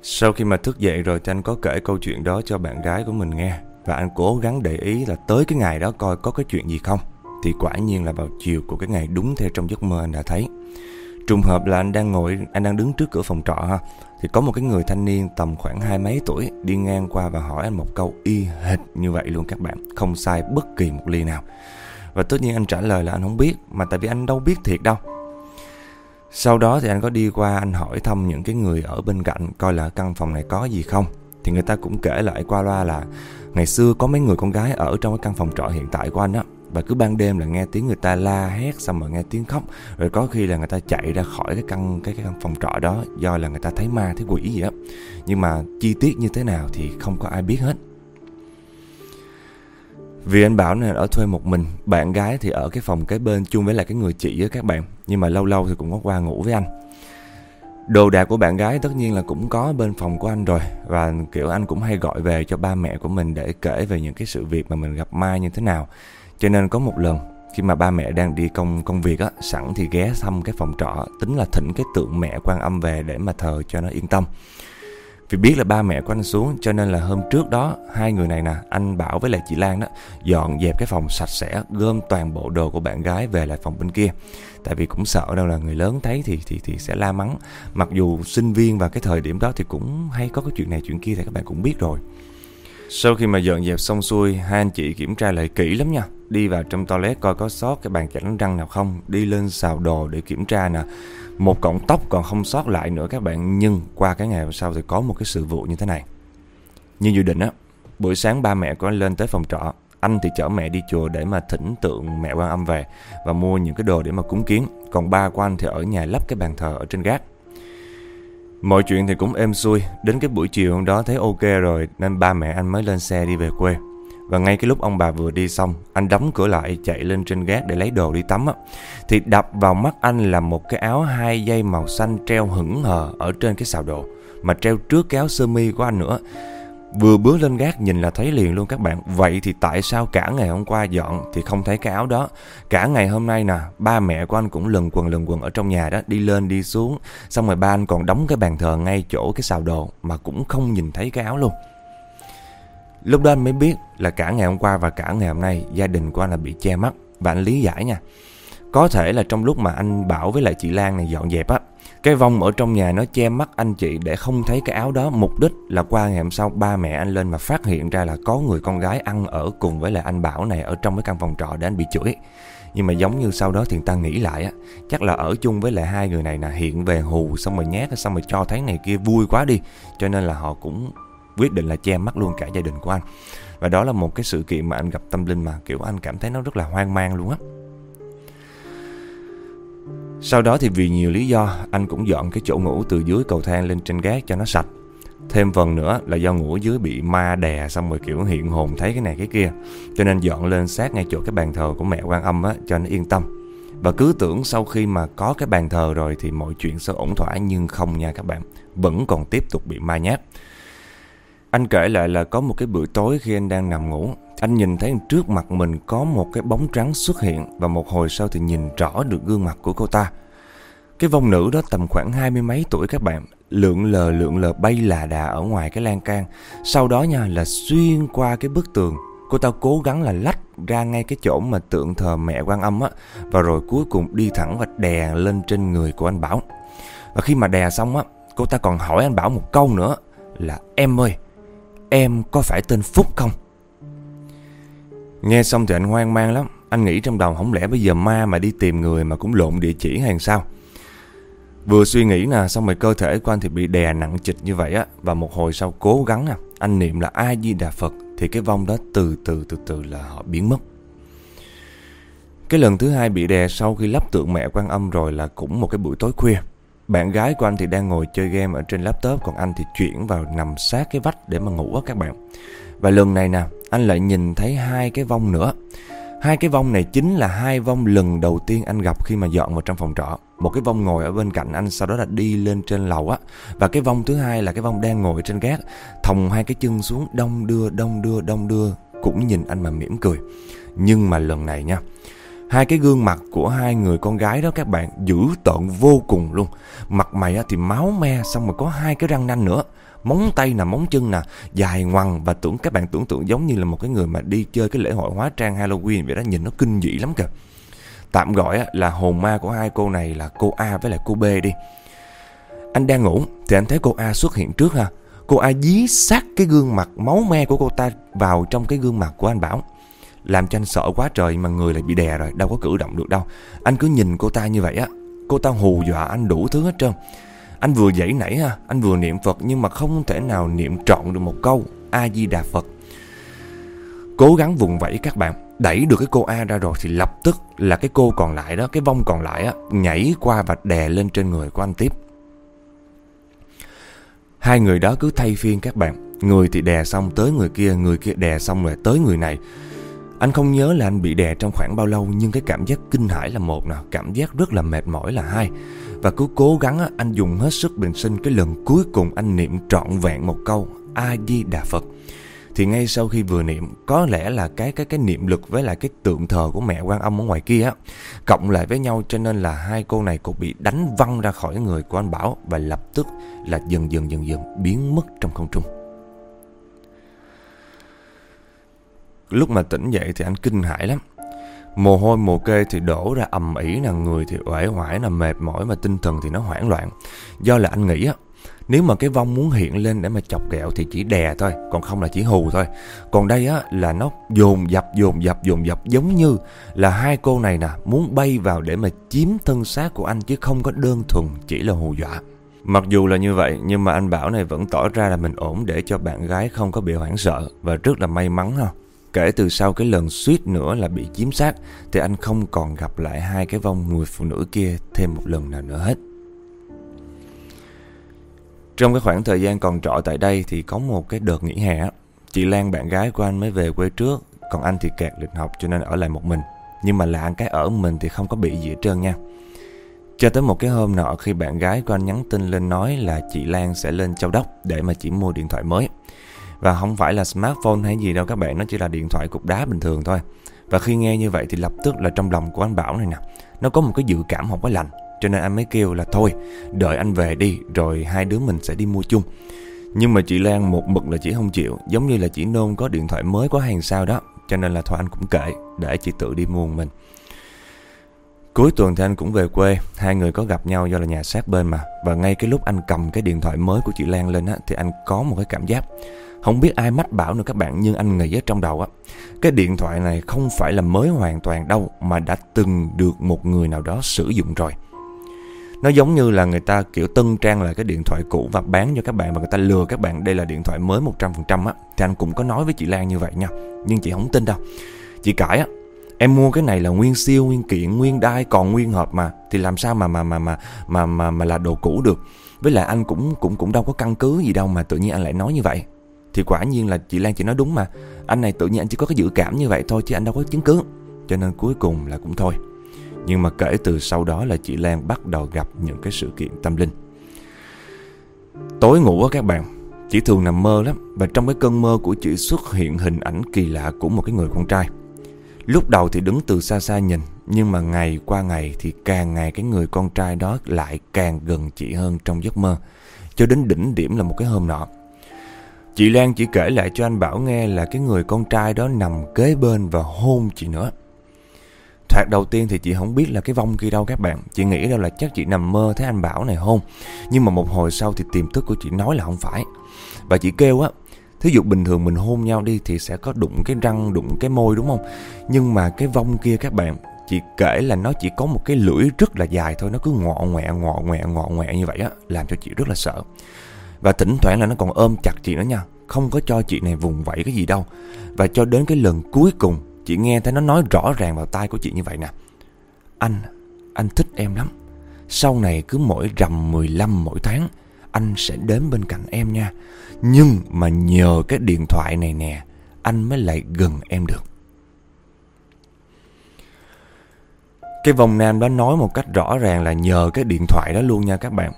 Sau khi mà thức dậy rồi Thì anh có kể câu chuyện đó cho bạn gái của mình nghe Và anh cố gắng để ý là tới cái ngày đó coi có cái chuyện gì không. Thì quả nhiên là vào chiều của cái ngày đúng theo trong giấc mơ anh đã thấy. Trùng hợp là anh đang ngồi, anh đang đứng trước cửa phòng trọ ha Thì có một cái người thanh niên tầm khoảng hai mấy tuổi Đi ngang qua và hỏi anh một câu y hệt như vậy luôn các bạn Không sai bất kỳ một ly nào. Và tất nhiên anh trả lời là anh không biết Mà tại vì anh đâu biết thiệt đâu. Sau đó thì anh có đi qua anh hỏi thăm những cái người ở bên cạnh Coi là căn phòng này có gì không. Thì người ta cũng kể lại qua loa là Ngày xưa có mấy người con gái ở trong cái căn phòng trọ hiện tại của anh á và cứ ban đêm là nghe tiếng người ta la hét xong rồi nghe tiếng khóc. Rồi có khi là người ta chạy ra khỏi cái căn cái, cái căn phòng trọ đó do là người ta thấy ma thấy quỷ gì á. Nhưng mà chi tiết như thế nào thì không có ai biết hết. Vì anh Bảo này ở thuê một mình Bạn gái thì ở cái phòng kế bên chung với lại cái người chị với các bạn. Nhưng mà lâu lâu thì cũng có qua ngủ với anh. Đồ đạc của bạn gái tất nhiên là cũng có bên phòng của anh rồi. Và kiểu anh cũng hay gọi về cho ba mẹ của mình để kể về những cái sự việc mà mình gặp Mai như thế nào cho nên có một lần khi mà ba mẹ đang đi công công việc á, sẵn thì ghé thăm cái phòng trọ, tính là thỉnh cái tượng mẹ quan âm về để mà thờ cho nó yên tâm. Vì biết là ba mẹ của anh xuống cho nên là hôm trước đó hai người này nè, anh Bảo với lại chị Lan đó dọn dẹp cái phòng sạch sẽ, gom toàn bộ đồ của bạn gái về lại phòng bên kia. Tại vì cũng sợ đâu là người lớn thấy thì thì thì sẽ la mắng. Mặc dù sinh viên vào cái thời điểm đó thì cũng hay có cái chuyện này chuyện kia thì các bạn cũng biết rồi. Sau khi mà dọn dẹp xong xuôi, hai anh chị kiểm tra lại kỹ lắm nha. Đi vào trong toilet coi có sót cái bàn chải răng nào không, đi lên xào đồ để kiểm tra nè. Một cọng tóc còn không sót lại nữa các bạn, nhưng qua cái ngày sau thì có một cái sự vụ như thế này. Như dự định á, buổi sáng ba mẹ của anh lên tới phòng trọ, anh thì chở mẹ đi chùa để mà thỉnh tượng mẹ quan âm về và mua những cái đồ để mà cúng kiến. Còn ba của anh thì ở nhà lắp cái bàn thờ ở trên gác. Mọi chuyện thì cũng êm xuôi, đến cái buổi chiều hôm đó thấy ok rồi nên ba mẹ anh mới lên xe đi về quê. Và ngay cái lúc ông bà vừa đi xong, anh đóng cửa lại chạy lên trên gác để lấy đồ đi tắm á. Thì đập vào mắt anh là một cái áo hai dây màu xanh treo hững hờ ở trên cái xào đồ. Mà treo trước cái áo sơ mi của anh nữa. Vừa bước lên gác nhìn là thấy liền luôn các bạn. Vậy thì tại sao cả ngày hôm qua dọn Thì không thấy cái áo đó? Cả ngày hôm nay nè, Ba mẹ của anh cũng lần quần lần quần ở trong nhà đó, Đi lên, đi xuống. Xong rồi ba anh còn đóng cái bàn thờ ngay chỗ cái xào đồ Mà cũng không nhìn thấy cái áo luôn. Lúc đó anh mới biết là cả ngày hôm qua và cả ngày hôm nay Gia đình của anh là bị che mắt. Và anh lý giải nha có thể là trong lúc mà anh Bảo với lại chị Lan này dọn dẹp á, cái vong ở trong nhà nó che mắt anh chị để không thấy cái áo đó. Mục đích là qua ngày hôm sau ba mẹ anh lên mà phát hiện ra là có người con gái ăn ở cùng với lại anh Bảo này ở trong cái căn phòng trọ để anh bị chửi. Nhưng mà giống như sau đó thì ta nghĩ lại á, Chắc là ở chung với lại hai người này là hiện về hù xong rồi nhát xong rồi cho thấy này kia vui quá đi. Cho nên là họ cũng quyết định là che mắt luôn cả gia đình của anh. Và đó là một cái sự kiện mà anh gặp tâm linh mà, kiểu, anh cảm thấy nó rất là hoang mang luôn á sau đó thì vì nhiều lý do, anh cũng dọn cái chỗ ngủ từ dưới cầu thang lên trên gác cho nó sạch. Thêm phần nữa là do ngủ dưới bị ma đè xong rồi kiểu hiện hồn thấy cái này cái kia. Cho nên dọn lên sát ngay chỗ cái bàn thờ của mẹ quan âm á, cho nó yên tâm. Và cứ tưởng sau khi mà có cái bàn thờ rồi thì mọi chuyện sẽ ổn thỏa nhưng không nha các bạn. Vẫn còn tiếp tục bị ma nhát. Anh kể lại là có một cái buổi tối khi anh đang nằm ngủ anh nhìn thấy trước mặt mình có một cái bóng trắng xuất hiện và một hồi sau thì nhìn rõ được gương mặt của cô ta. Cái vong nữ đó tầm khoảng hai mươi mấy tuổi các bạn, lượn lờ lượn lờ bay là đà ở ngoài cái lan can. Sau đó nha là xuyên qua cái bức tường, cô ta cố gắng là lách ra ngay cái chỗ mà tượng thờ mẹ quan âm á và rồi cuối cùng đi thẳng và đè lên trên người của anh Bảo. Và khi mà đè xong á, cô ta còn hỏi anh Bảo một câu nữa là em ơi, em có phải tên Phúc không? Nghe xong thì anh hoang mang lắm. Anh nghĩ trong đầu không lẽ bây giờ ma mà đi tìm người mà cũng lộn địa chỉ hay sao? Vừa suy nghĩ nè, Xong rồi cơ thể của anh thì bị đè nặng trịch như vậy á. Và một hồi sau cố gắng nè Anh niệm là A-di-đà Phật, Thì cái vong đó từ từ từ từ là họ biến mất. Cái lần thứ hai bị đè sau khi lắp tượng mẹ quan âm rồi là cũng một cái buổi tối khuya bạn gái của anh thì đang ngồi chơi game ở trên laptop, Còn anh thì chuyển vào nằm sát cái vách để mà ngủ á các bạn. Và lần này nè, Anh lại nhìn thấy hai cái vong nữa. Hai cái vong này chính là hai vong lần đầu tiên anh gặp khi mà dọn vào trong phòng trọ. Một cái vong ngồi ở bên cạnh anh, sau đó là đi lên trên lầu á. Và cái vong thứ hai là cái vong đang ngồi trên gác Thòng hai cái chân xuống, đông đưa đông đưa đông đưa, Cũng nhìn anh mà mỉm cười. Nhưng mà lần này nha Hai cái gương mặt của hai người con gái đó các bạn dữ tợn vô cùng luôn. Mặt mày thì máu me xong rồi có hai cái răng nanh nữa. Móng tay nè, móng chân nè, dài ngoằng và tưởng các bạn tưởng tượng giống như là một cái người mà đi chơi cái lễ hội hóa trang Halloween vậy đó, nhìn nó kinh dị lắm kìa. Tạm gọi là hồn ma của hai cô này là cô A với lại cô B đi. Anh đang ngủ thì anh thấy cô A xuất hiện trước ha. Cô A dí sát cái gương mặt máu me của cô ta vào trong cái gương mặt của anh Bảo. Làm cho anh sợ quá trời mà người lại bị đè rồi, Đâu có cử động được đâu. Anh cứ nhìn cô ta như vậy á, Cô ta hù dọa anh đủ thứ hết trơn. Anh vừa dãy nảy ha, Anh vừa niệm Phật nhưng mà không thể nào niệm trọn được một câu A-di-đà Phật. Cố gắng vùng vẫy các bạn, Đẩy được cái cô A ra rồi thì lập tức là cái cô còn lại đó, Cái vong còn lại á, Nhảy qua và đè lên trên người của anh tiếp. Hai người đó cứ thay phiên các bạn, Người thì đè xong tới người kia Người kia đè xong rồi tới người này anh không nhớ là anh bị đè trong khoảng bao lâu nhưng cái cảm giác kinh hãi là một nè cảm giác rất là mệt mỏi là hai. Và cứ cố gắng anh dùng hết sức bình sinh cái lần cuối cùng anh niệm trọn vẹn một câu A Di Đà Phật. Thì ngay sau khi vừa niệm, có lẽ là cái cái cái niệm lực với lại cái tượng thờ của mẹ quan âm ở ngoài kia á, cộng lại với nhau cho nên là hai cô này cũng bị đánh văng ra khỏi người của anh Bảo và lập tức là dần dần dần dần biến mất trong không trung. Lúc mà tỉnh dậy thì anh kinh hãi lắm Mồ hôi mồ kê thì đổ ra ầm ĩ là người thì uể oải là mệt mỏi mà tinh thần thì nó hoảng loạn. Do là anh nghĩ á, nếu mà cái vong muốn hiện lên để mà chọc kẹo thì chỉ đè thôi, còn không là chỉ hù thôi. Còn đây á là nó dồn dập dồn dập dồn dập giống như là hai cô này nè muốn bay vào để mà chiếm thân xác của anh chứ không có đơn thuần chỉ là hù dọa. Mặc dù là như vậy nhưng mà anh Bảo này vẫn tỏ ra là mình ổn để cho bạn gái không có bị hoảng sợ và rất là may mắn ha. Kể từ sau cái lần suýt nữa là bị chiếm sát, Thì anh không còn gặp lại hai cái vong người phụ nữ kia thêm một lần nào nữa hết. Trong cái khoảng thời gian còn trọ tại đây thì có một cái đợt nghỉ hè Chị Lan bạn gái của anh mới về quê trước, Còn anh thì kẹt lịch học cho nên ở lại một mình. Nhưng mà lạ cái ở mình thì không có bị gì hết trơn nha. Cho tới một cái hôm nọ khi bạn gái của anh nhắn tin lên nói là chị Lan sẽ lên Châu Đốc để mà chỉ mua điện thoại mới. Và không phải là smartphone hay gì đâu các bạn, Nó chỉ là điện thoại cục đá bình thường thôi. Và khi nghe như vậy thì lập tức là trong lòng của anh Bảo này nè, Nó có một cái dự cảm không có lành. Cho nên anh mới kêu là, thôi, Đợi anh về đi, Rồi hai đứa mình sẽ đi mua chung. Nhưng mà chị Lan một mực là chỉ không chịu, Giống như là chị nôn có điện thoại mới, có hàng sao đó. Cho nên là thôi anh cũng kệ, Để chị tự đi mua mình. Cuối tuần thì anh cũng về quê, Hai người có gặp nhau do là nhà sát bên mà. Và ngay cái lúc anh cầm cái điện thoại mới của chị Lan lên á, Thì anh có một cái cảm giác không biết ai mách bảo nữa các bạn Nhưng anh nghĩ ở trong đầu á Cái điện thoại này không phải là mới hoàn toàn đâu Mà đã từng được một người nào đó sử dụng rồi Nó giống như là người ta kiểu tân trang lại cái điện thoại cũ Và bán cho các bạn Và người ta lừa các bạn đây là điện thoại mới 100% á Thì anh cũng có nói với chị Lan như vậy nha Nhưng chị không tin đâu Chị cãi á Em mua cái này là nguyên siêu, nguyên kiện, nguyên đai còn nguyên hộp mà thì làm sao mà mà mà mà mà mà, mà là đồ cũ được. Với lại anh cũng cũng cũng đâu có căn cứ gì đâu mà tự nhiên anh lại nói như vậy. Thì quả nhiên là chị Lan chỉ nói đúng mà. Anh này tự nhiên anh chỉ có cái dự cảm như vậy thôi Chứ anh đâu có chứng cứ. Cho nên cuối cùng là cũng thôi. Nhưng mà kể từ sau đó là chị Lan bắt đầu gặp những cái sự kiện tâm linh. Tối ngủ á các bạn, Chị thường nằm mơ lắm. Và trong cái cơn mơ của chị xuất hiện hình ảnh kỳ lạ của một cái người con trai. Lúc đầu thì đứng từ xa xa nhìn, Nhưng mà ngày qua ngày thì càng ngày cái người con trai đó lại càng gần chị hơn trong giấc mơ. Cho đến đỉnh điểm là một cái hôm nọ Chị Lan chỉ kể lại cho anh Bảo nghe là cái người con trai đó nằm kế bên và hôn chị nữa. Thoạt đầu tiên thì chị không biết là cái vong kia đâu các bạn. Chị nghĩ đâu là chắc chị nằm mơ thấy anh Bảo này hôn. Nhưng mà một hồi sau thì tiềm thức của chị nói là không phải. Và chị kêu á, Thí dụ bình thường mình hôn nhau đi Thì sẽ có đụng cái răng đụng cái môi đúng không Nhưng mà cái vong kia các bạn Chị kể là nó chỉ có một cái lưỡi rất là dài thôi Nó cứ ngọ ngoẹ ngọ ngoẹ ngọ ngoẹ như vậy á Làm cho chị rất là sợ và thỉnh thoảng là nó còn ôm chặt chị nữa nha. Không có cho chị này vùng vẫy cái gì đâu. Và cho đến cái lần cuối cùng Chị nghe thấy nó nói rõ ràng vào tai của chị như vậy nè. Anh, anh thích em lắm. Sau này cứ mỗi rằm 15 mỗi tháng Anh sẽ đến bên cạnh em nha. Nhưng mà nhờ cái điện thoại này nè Anh mới lại gần em được. Cái vòng nam đó nói một cách rõ ràng là nhờ cái điện thoại đó luôn nha các bạn.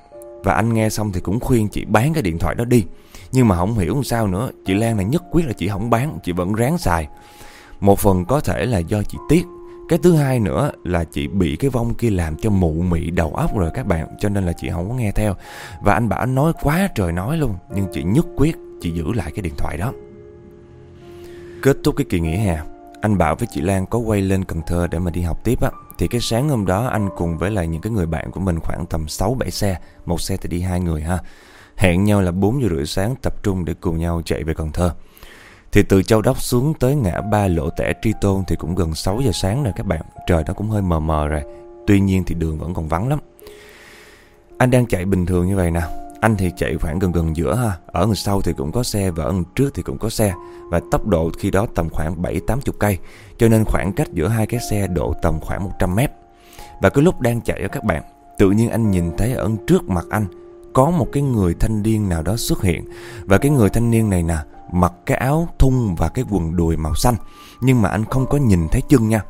Và anh nghe xong thì cũng khuyên chị bán cái điện thoại đó đi. Nhưng mà không hiểu sao nữa, Chị Lan này nhất quyết là chị không bán, Chị vẫn ráng xài. Một phần có thể là do chị tiếc. Cái thứ hai nữa là chị bị cái vong kia làm cho mụ mị đầu óc rồi các bạn, Cho nên là chị không có nghe theo. Và anh bảo nói quá trời nói luôn, Nhưng chị nhất quyết chị giữ lại cái điện thoại đó. Kết thúc cái kỳ nghỉ hè, Anh Bảo với chị Lan có quay lên Cần Thơ để mà đi học tiếp á thì cái sáng hôm đó anh cùng với lại những cái người bạn của mình khoảng tầm 6-7 xe, Một xe thì đi hai người ha. Hẹn nhau là 4 giờ rưỡi sáng tập trung để cùng nhau chạy về Cần Thơ. Thì từ Châu Đốc xuống tới ngã ba lộ tẻ Tri Tôn thì cũng gần 6 giờ sáng rồi các bạn. Trời nó cũng hơi mờ mờ rồi. Tuy nhiên thì đường vẫn còn vắng lắm. Anh đang chạy bình thường như vậy nè anh thì chạy khoảng gần gần giữa ha. Ở người sau thì cũng có xe Và ở người trước thì cũng có xe. Và tốc độ khi đó tầm khoảng 7-80 cây. Cho nên khoảng cách giữa hai cái xe độ tầm khoảng 100 mét. Và cái lúc đang chạy ở các bạn, Tự nhiên anh nhìn thấy ở trước mặt anh Có một cái người thanh niên nào đó xuất hiện. Và cái người thanh niên này nè, Mặc cái áo thun và cái quần đùi màu xanh. Nhưng mà anh không có nhìn thấy chân nha.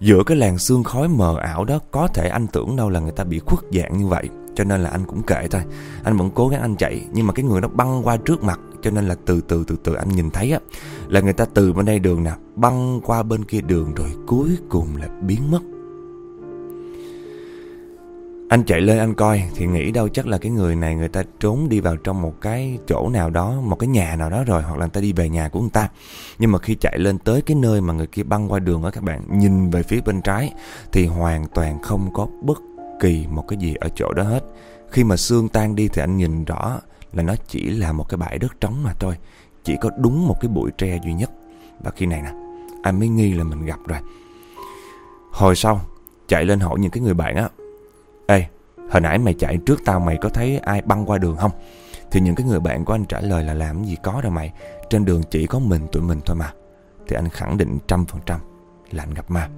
Giữa cái làn xương khói mờ ảo đó, Có thể anh tưởng đâu là người ta bị khuất dạng như vậy cho nên là anh cũng kệ thôi. Anh vẫn cố gắng anh chạy, Nhưng mà cái người nó băng qua trước mặt, Cho nên là từ từ từ từ anh nhìn thấy á, Là người ta từ bên đây đường nè, Băng qua bên kia đường rồi cuối cùng là biến mất. Anh chạy lên anh coi, Thì nghĩ đâu chắc là cái người này Người ta trốn đi vào trong một cái chỗ nào đó, Một cái nhà nào đó rồi, Hoặc là người ta đi về nhà của người ta. Nhưng mà khi chạy lên tới cái nơi mà người kia băng qua đường á các bạn, Nhìn về phía bên trái, Thì hoàn toàn không có bất kỳ một cái gì ở chỗ đó hết. Khi mà xương tan đi thì anh nhìn rõ là nó chỉ là một cái bãi đất trống mà thôi. Chỉ có đúng một cái bụi tre duy nhất. Và khi này nè, anh mới nghi là mình gặp rồi. Hồi sau, chạy lên hỏi những cái người bạn á. Ê, hồi nãy mày chạy trước tao mày có thấy ai băng qua đường không? Thì những cái người bạn của anh trả lời là làm gì có đâu mày. Trên đường chỉ có mình tụi mình thôi mà. Thì anh khẳng định trăm phần trăm là anh gặp ma.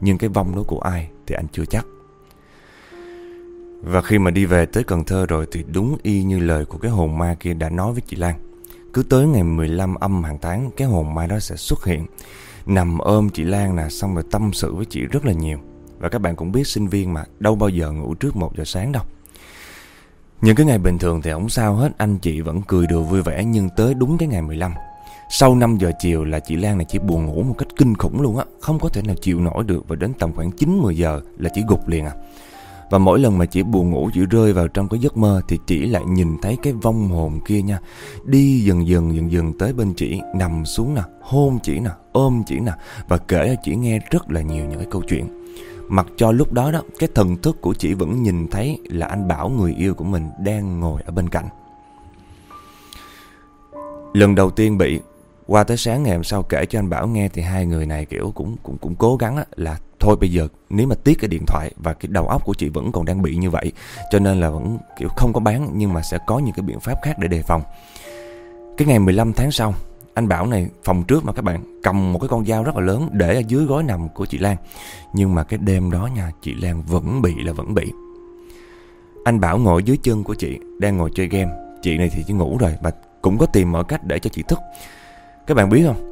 Nhưng cái vong đó của ai thì anh chưa chắc. Và khi mà đi về tới Cần Thơ rồi thì đúng y như lời của cái hồn ma kia đã nói với chị Lan. Cứ tới ngày 15 âm hàng tháng, cái hồn ma đó sẽ xuất hiện. Nằm ôm chị Lan nè, xong rồi tâm sự với chị rất là nhiều. Và các bạn cũng biết sinh viên mà, đâu bao giờ ngủ trước 1 giờ sáng đâu. Những cái ngày bình thường thì không sao hết, Anh chị vẫn cười đùa vui vẻ, Nhưng tới đúng cái ngày 15 Sau 5 giờ chiều là chị Lan này chỉ buồn ngủ một cách kinh khủng luôn á, Không có thể nào chịu nổi được Và đến tầm khoảng 9-10 giờ là chỉ gục liền à và mỗi lần mà chị buồn ngủ chỉ rơi vào trong cái giấc mơ Thì chị lại nhìn thấy cái vong hồn kia nha. Đi dần dần dần dần tới bên chị Nằm xuống nè, hôn chị nè, ôm chị nè Và kể cho chị nghe rất là nhiều những cái câu chuyện. Mặc cho lúc đó đó Cái thần thức của chị vẫn nhìn thấy Là anh Bảo người yêu của mình đang ngồi ở bên cạnh. Lần đầu tiên bị Qua tới sáng ngày hôm sau kể cho anh Bảo nghe Thì hai người này kiểu cũng cũng cũng cố gắng á, là thôi bây giờ nếu mà tiếc cái điện thoại và cái đầu óc của chị vẫn còn đang bị như vậy, cho nên là vẫn, kiểu, không có bán, nhưng mà sẽ có những cái biện pháp khác để đề phòng. Cái ngày 15 tháng sau, anh Bảo này, phòng trước mà các bạn, cầm một cái con dao rất là lớn để ở dưới gối nằm của chị Lan. Nhưng mà cái đêm đó nha, chị Lan vẫn bị là vẫn bị. Anh Bảo ngồi dưới chân của chị, đang ngồi chơi game. Chị này thì chỉ ngủ rồi và cũng có tìm mọi cách để cho chị thức. Các bạn biết không?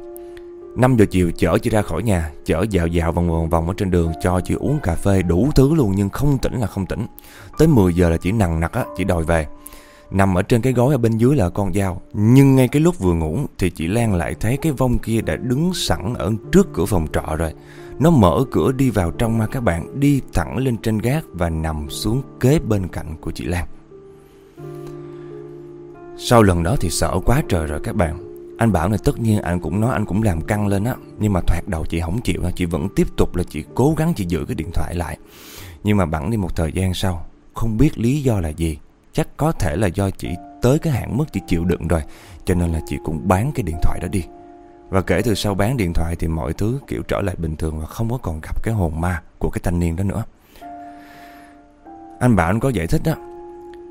5 giờ chiều chở chị ra khỏi nhà, Chở dạo dạo vòng vòng vòng ở trên đường, Cho chị uống cà phê đủ thứ luôn Nhưng không tỉnh là không tỉnh. Tới 10 giờ là chị nằng nặc á, Chị đòi về. Nằm ở trên cái gối ở bên dưới là con dao. Nhưng ngay cái lúc vừa ngủ Thì chị Lan lại thấy cái vong kia đã đứng sẵn Ở trước cửa phòng trọ rồi. Nó mở cửa đi vào trong mà các bạn Đi thẳng lên trên gác Và nằm xuống kế bên cạnh của chị Lan. Sau lần đó thì sợ quá trời rồi các bạn anh bảo này tất nhiên anh cũng nói anh cũng làm căng lên á, Nhưng mà thoạt đầu chị không chịu Chị vẫn tiếp tục là chị cố gắng chị giữ cái điện thoại lại. Nhưng mà bẵng đi một thời gian sau, Không biết lý do là gì, Chắc có thể là do chị tới cái hạn mức chị chịu đựng rồi, Cho Cho nên là chị cũng bán cái điện thoại đó đi. Và kể từ sau bán điện thoại Thì mọi thứ kiểu trở lại bình thường Và không có còn gặp cái hồn ma của cái thanh niên đó nữa. Anh bảo anh có giải thích đó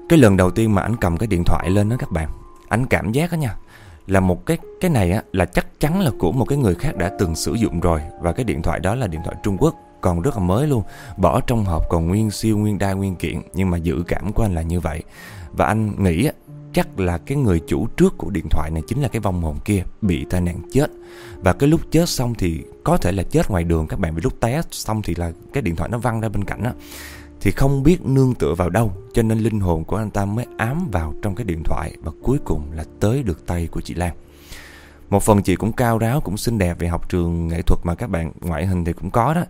Cái lần đầu tiên mà anh cầm cái điện thoại lên đó các bạn, Anh cảm giác đó nha là một cái cái này á, là chắc chắn là của một cái người khác đã từng sử dụng rồi. Và cái điện thoại đó là điện thoại Trung Quốc còn rất là mới luôn. Bỏ trong hộp còn nguyên siêu nguyên đa nguyên kiện Nhưng mà dự cảm của anh là như vậy. Và anh nghĩ chắc là cái người chủ trước của điện thoại này chính là cái vong hồn kia Bị tai nạn chết. Và cái lúc chết xong thì có thể là chết ngoài đường Các bạn vì lúc té xong thì là cái điện thoại nó văng ra bên cạnh á. Thì không biết nương tựa vào đâu Cho nên linh hồn của anh ta mới ám vào trong cái điện thoại Và cuối cùng là tới được tay của chị Lan một phần chị cũng cao ráo, cũng xinh đẹp về học trường nghệ thuật mà các bạn ngoại hình thì cũng có đó.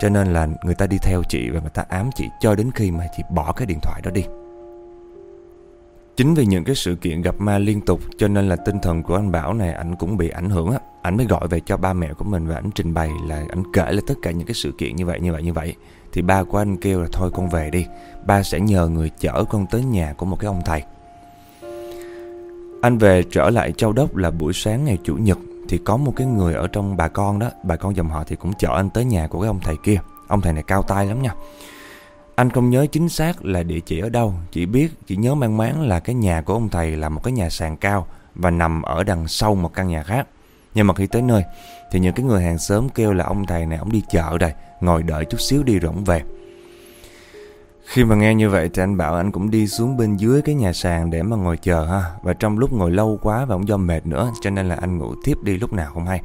Cho nên là người ta đi theo chị và người ta ám chị cho đến khi mà chị bỏ cái điện thoại đó đi. Chính vì những cái sự kiện gặp ma liên tục cho nên là tinh thần của anh Bảo này anh cũng bị ảnh hưởng á. Anh mới gọi về cho ba mẹ của mình và anh trình bày là anh kể là tất cả những cái sự kiện như vậy như vậy như vậy. Thì ba của anh kêu là thôi con về đi. Ba sẽ nhờ người chở con tới nhà của một cái ông thầy. Anh về trở lại Châu Đốc là buổi sáng ngày Chủ nhật thì có một cái người ở trong bà con đó, bà con dòng họ thì cũng chở anh tới nhà của cái ông thầy kia. Ông thầy này cao tay lắm nha. Anh không nhớ chính xác là địa chỉ ở đâu, chỉ biết, chỉ nhớ mang máng là cái nhà của ông thầy là một cái nhà sàn cao và nằm ở đằng sau một căn nhà khác. Nhưng mà khi tới nơi thì những cái người hàng xóm kêu là ông thầy này ông đi chợ đây, ngồi đợi chút xíu đi rỗng về. Khi mà nghe như vậy thì anh bảo anh cũng đi xuống bên dưới cái nhà sàn để mà ngồi chờ ha. Và trong lúc ngồi lâu quá và cũng do mệt nữa, cho nên là anh ngủ tiếp đi lúc nào không hay.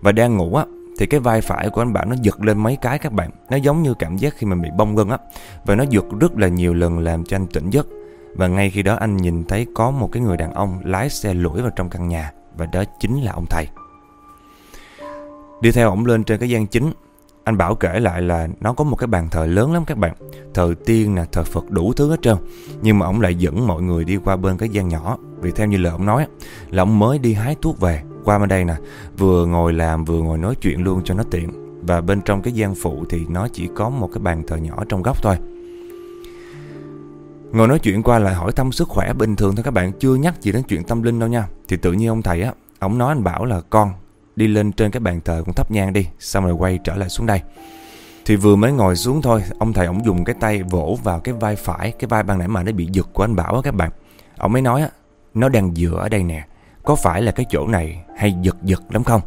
Và đang ngủ á, thì cái vai phải của anh Bảo nó giật lên mấy cái các bạn. Nó giống như cảm giác khi mà bị bong gân á. Và nó giật rất là nhiều lần làm cho anh tỉnh giấc. Và ngay khi đó anh nhìn thấy có một cái người đàn ông lái xe lủi vào trong căn nhà. Và đó chính là ông thầy. Đi theo ổng lên trên cái gian chính anh Bảo kể lại là nó có một cái bàn thờ lớn lắm các bạn. Thờ tiên nè, thờ Phật đủ thứ hết trơn. Nhưng mà ông lại dẫn mọi người đi qua bên cái gian nhỏ. Vì theo như lời ông nói Là ông mới đi hái thuốc về. Qua bên đây nè Vừa ngồi làm vừa ngồi nói chuyện luôn cho nó tiện. Và bên trong cái gian phụ thì nó chỉ có một cái bàn thờ nhỏ trong góc thôi. Ngồi nói chuyện qua lại hỏi thăm sức khỏe bình thường thôi các bạn. Chưa nhắc gì đến chuyện tâm linh đâu nha. Thì tự nhiên ông thầy á Ông nói anh Bảo là con đi lên trên cái bàn thờ cũng thắp nhang đi, Xong rồi quay trở lại xuống đây. Thì vừa mới ngồi xuống thôi, Ông thầy ổng dùng cái tay vỗ vào cái vai phải, Cái vai ban nãy mà nó bị giật của anh Bảo á các bạn. Ông mới nói á, Nó đang dựa ở đây nè, Có phải là cái chỗ này hay giật giật lắm không?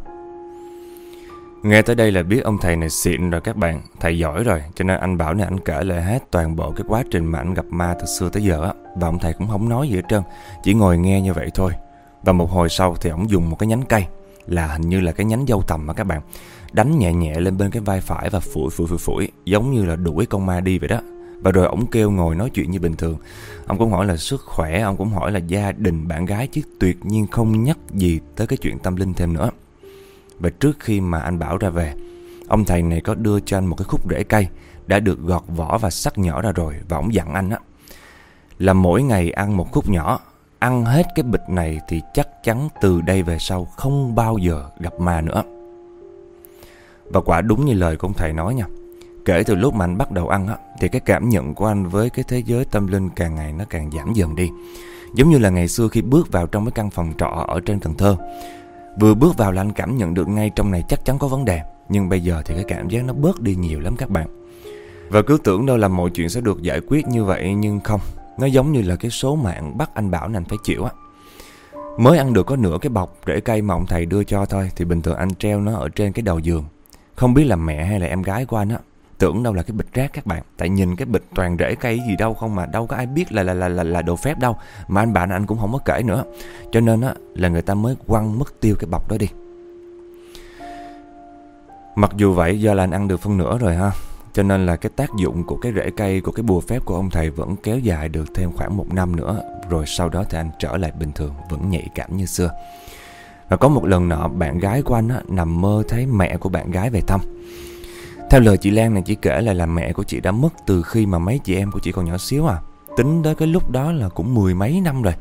Nghe tới đây là biết ông thầy này xịn rồi các bạn, Thầy giỏi rồi, Cho nên anh Bảo này anh kể lại hết toàn bộ cái quá trình mà anh gặp ma từ xưa tới giờ á, Và ông thầy cũng không nói gì hết trơn, Chỉ ngồi nghe như vậy thôi. Và một hồi sau thì ông dùng một cái nhánh cây là hình như là cái nhánh dâu tầm mà các bạn đánh nhẹ nhẹ lên bên cái vai phải và phủi phủi phủi phủi, giống như là đuổi con ma đi vậy đó. Và rồi ổng kêu ngồi nói chuyện như bình thường. Ông cũng hỏi là sức khỏe, Ông cũng hỏi là gia đình, bạn gái, Chứ tuyệt nhiên không nhắc gì tới cái chuyện tâm linh thêm nữa. Và trước khi mà anh Bảo ra về, Ông thầy này có đưa cho anh một cái khúc rễ cây Đã được gọt vỏ và sắc nhỏ ra rồi, Và ông dặn anh á, Là mỗi ngày ăn một khúc nhỏ ăn hết cái bịch này thì chắc chắn từ đây về sau không bao giờ gặp ma nữa. Và quả đúng như lời của ông thầy nói nha. Kể từ lúc mà anh bắt đầu ăn á, thì cái cảm nhận của anh với cái thế giới tâm linh càng ngày nó càng giảm dần đi. Giống như là ngày xưa khi bước vào trong cái căn phòng trọ ở trên Cần Thơ. Vừa bước vào là anh cảm nhận được ngay trong này chắc chắn có vấn đề. Nhưng bây giờ thì cái cảm giác nó bớt đi nhiều lắm các bạn. Và cứ tưởng đâu là mọi chuyện sẽ được giải quyết như vậy nhưng không. Nó giống như là cái số mạng bắt anh Bảo nên phải chịu á. Mới ăn được có nửa cái bọc rễ cây mà ông thầy đưa cho thôi Thì bình thường anh treo nó ở trên cái đầu giường. Không biết là mẹ hay là em gái của anh á Tưởng đâu là cái bịch rác các bạn. Tại nhìn cái bịch toàn rễ cây gì đâu không mà Đâu có ai biết là là là là, là đồ phép đâu. Mà anh bạn anh cũng không có kể nữa. Cho nên á là người ta mới quăng mất tiêu cái bọc đó đi. Mặc dù vậy do là anh ăn được phân nửa rồi ha cho nên là cái tác dụng của cái rễ cây Của cái bùa phép của ông thầy vẫn kéo dài được thêm khoảng một năm nữa. Rồi sau đó thì anh trở lại bình thường Vẫn nhạy cảm như xưa. Và có một lần nọ bạn gái của anh á, nằm mơ thấy mẹ của bạn gái về thăm. Theo lời chị Lan này chỉ kể lại là mẹ của chị đã mất từ khi mà mấy chị em của chị còn nhỏ xíu à. Tính tới cái lúc đó là cũng mười mấy năm rồi.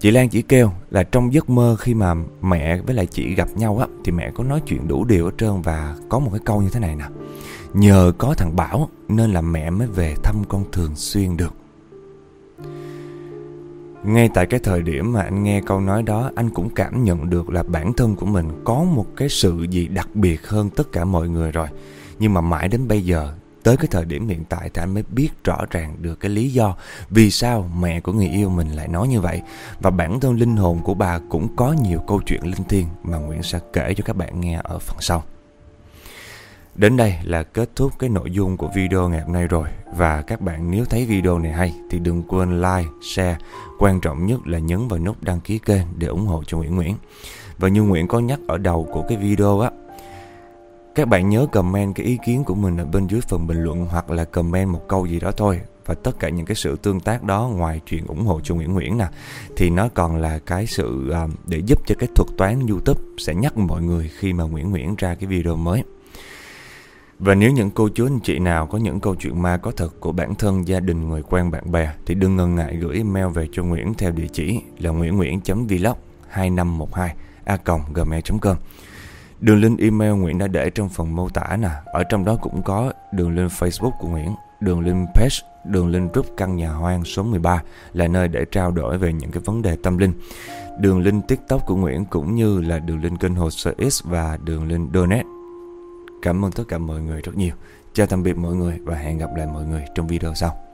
Chị Lan chỉ kêu là trong giấc mơ khi mà mẹ với lại chị gặp nhau á Thì mẹ có nói chuyện đủ điều ở trơn và có một cái câu như thế này nè. Nhờ có thằng Bảo nên là mẹ mới về thăm con thường xuyên được. Ngay tại cái thời điểm mà anh nghe câu nói đó, anh cũng cảm nhận được là bản thân của mình có một cái sự gì đặc biệt hơn tất cả mọi người rồi. Nhưng mà mãi đến bây giờ, tới cái thời điểm hiện tại thì anh mới biết rõ ràng được cái lý do vì sao mẹ của người yêu mình lại nói như vậy. Và bản thân linh hồn của bà cũng có nhiều câu chuyện linh thiêng mà Nguyễn sẽ kể cho các bạn nghe ở phần sau. Đến đây là kết thúc cái nội dung của video ngày hôm nay rồi. Và các bạn nếu thấy video này hay thì đừng quên like, share. Quan trọng nhất là nhấn vào nút đăng ký kênh để ủng hộ cho Nguyễn Nguyễn. Và như Nguyễn có nhắc ở đầu của cái video á Các bạn nhớ comment cái ý kiến của mình ở bên dưới phần bình luận Hoặc là comment một câu gì đó thôi. Và tất cả những cái sự tương tác đó ngoài chuyện ủng hộ cho Nguyễn Nguyễn nè thì nó còn là cái sự à, để giúp cho cái thuật toán YouTube sẽ nhắc mọi người khi mà Nguyễn Nguyễn ra cái video mới. Và nếu những cô chú anh chị nào có những câu chuyện ma có thật của bản thân, gia đình, người quen, bạn bè thì đừng ngần ngại gửi email về cho Nguyễn theo địa chỉ là nguyễn.nguyễn.vlog 2512 a gmail.com Đường link email Nguyễn đã để trong phần mô tả nè, ở trong đó cũng có đường link Facebook của Nguyễn, đường link page, đường link group căn nhà hoang số 13 là nơi để trao đổi về những cái vấn đề tâm linh. Đường link TikTok của Nguyễn cũng như là đường link kênh hồ sơ X và đường link donate. Cảm ơn tất cả mọi người rất nhiều. Chào tạm biệt mọi người và hẹn gặp lại mọi người trong video sau.